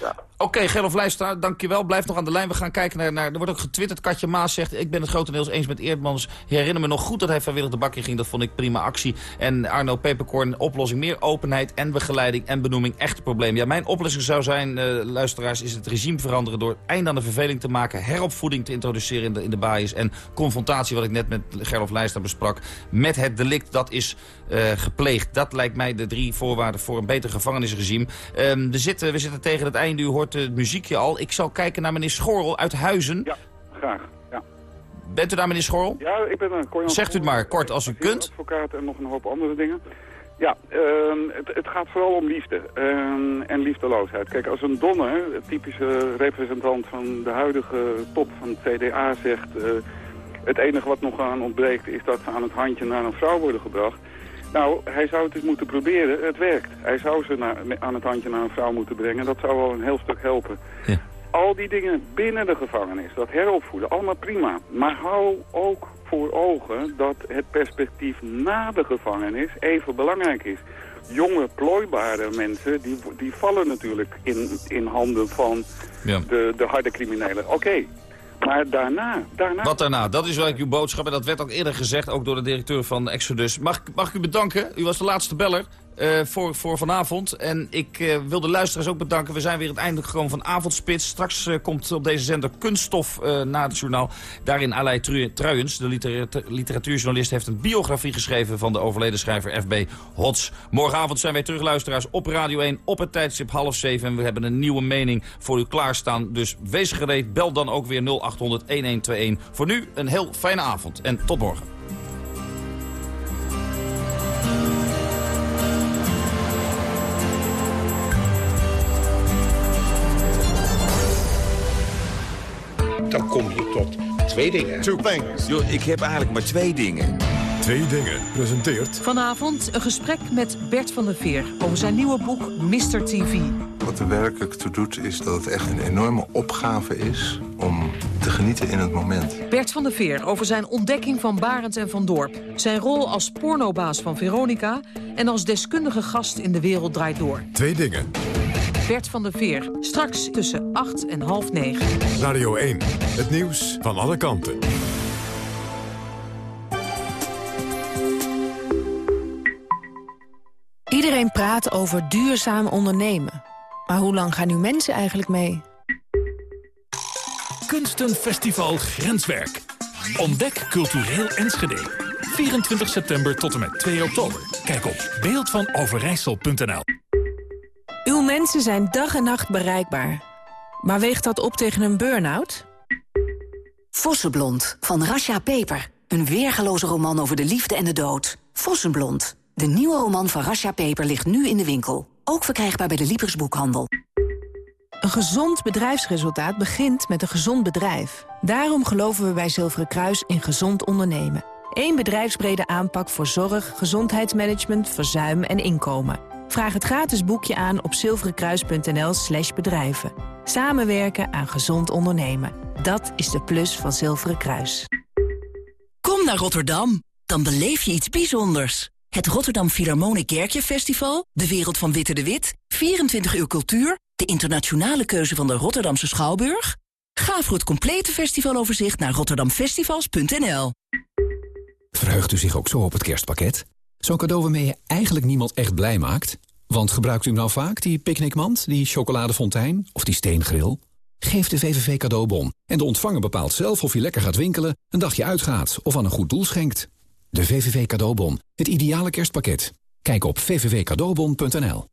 Oké, okay, Gerlof Leijstra, dankjewel. Blijf nog aan de lijn. We gaan kijken naar, naar... Er wordt ook getwitterd. Katje Maas zegt... Ik ben het grotendeels eens met Eerdmans. Herinner me nog goed dat hij vrijwillig de bak in ging. Dat vond ik prima actie. En Arno Peperkorn, oplossing. Meer openheid en begeleiding en benoeming. Echt probleem. Ja, mijn oplossing zou zijn, uh, luisteraars... is het regime veranderen door einde aan de verveling te maken. Heropvoeding te introduceren in de, in de basis. En confrontatie, wat ik net met Gerlof Leijstra besprak... met het delict, dat is uh, gepleegd. Dat lijkt mij de drie voorwaarden voor een beter gevangenisregime. Um, we, zitten, we zitten tegen het einde. U hoort het muziekje al. Ik zal kijken naar meneer Schorrel uit Huizen. Ja, graag. Ja. Bent u daar, meneer Schorrel? Ja, ik ben een Zegt u het maar, kort als u kunt. advocaat en nog een hoop andere dingen. Ja, uh, het, het, gaat vooral om liefde uh, en liefdeloosheid. Kijk, als een Donner, typische representant van de huidige top van het CDA, zegt... Uh, het enige wat nog aan ontbreekt is dat ze aan het handje naar een vrouw worden gebracht... Nou, hij zou het eens moeten proberen. Het werkt. Hij zou ze naar, aan het handje naar een vrouw moeten brengen. Dat zou wel een heel stuk helpen. Ja. Al die dingen binnen de gevangenis, dat heropvoeden, allemaal prima. Maar hou ook voor ogen dat het perspectief na de gevangenis even belangrijk is. Jonge, plooibare mensen, die, die vallen natuurlijk in, in handen van ja. de, de harde criminelen. Oké, okay. Maar daarna, daarna... Wat daarna? Dat is eigenlijk uw boodschap. En dat werd ook eerder gezegd, ook door de directeur van Exodus. Mag, mag ik u bedanken? U was de laatste beller. Uh, voor, voor vanavond. En ik uh, wil de luisteraars ook bedanken. We zijn weer het einde gekomen van Avondspits. Straks uh, komt op deze zender Kunststof na het journaal. Daarin Alei Truijens, de literatuur, literatuurjournalist... heeft een biografie geschreven van de overleden schrijver F.B. Hots. Morgenavond zijn wij terug, luisteraars, op Radio 1... op het tijdstip half zeven. En we hebben een nieuwe mening voor u klaarstaan. Dus wees gereed. Bel dan ook weer 0800-1121. Voor nu een heel fijne avond. En tot morgen. Dan kom je tot twee dingen. Two things. Yo, ik heb eigenlijk maar twee dingen. Twee dingen presenteert... Vanavond een gesprek met Bert van der Veer over zijn nieuwe boek Mr. TV. Wat er werkelijk toe doet is dat het echt een enorme opgave is om te genieten in het moment. Bert van der Veer over zijn ontdekking van Barend en van Dorp. Zijn rol als pornobaas van Veronica en als deskundige gast in De Wereld Draait Door. Twee dingen. Bert van der Veer. Straks tussen 8 en half 9. Radio 1. Het nieuws van alle kanten. Iedereen praat over duurzaam ondernemen. Maar hoe lang gaan nu mensen eigenlijk mee? Kunstenfestival Grenswerk. Ontdek cultureel Enschede. 24 september tot en met 2 oktober. Kijk op beeldvanoverijssel.nl Uw mensen zijn dag en nacht bereikbaar. Maar weegt dat op tegen een burn-out? Vossenblond van Rasha Peper. Een weergeloze roman over de liefde en de dood. Vossenblond. De nieuwe roman van Rasha Peper ligt nu in de winkel. Ook verkrijgbaar bij de Libris boekhandel. Een gezond bedrijfsresultaat begint met een gezond bedrijf. Daarom geloven we bij Zilveren Kruis in gezond ondernemen. Eén bedrijfsbrede aanpak voor zorg, gezondheidsmanagement, verzuim en inkomen. Vraag het gratis boekje aan op zilverenkruis.nl slash bedrijven. Samenwerken aan gezond ondernemen. Dat is de plus van Zilveren Kruis. Kom naar Rotterdam, dan beleef je iets bijzonders. Het Rotterdam Philharmonic Kerkje Festival, de wereld van Witte de Wit, 24 uur cultuur, de internationale keuze van de Rotterdamse Schouwburg. Ga voor het complete festivaloverzicht naar rotterdamfestivals.nl. Verheugt u zich ook zo op het kerstpakket? Zo'n cadeau waarmee je eigenlijk niemand echt blij maakt? Want gebruikt u nou vaak, die picknickmand, die chocoladefontein of die steengril? Geef de VVV cadeaubon en de ontvanger bepaalt zelf of hij lekker gaat winkelen, een dagje uitgaat of aan een goed doel schenkt. De VVV cadeaubon, het ideale kerstpakket. Kijk op vvvcadeaubon.nl.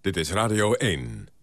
Dit is Radio 1.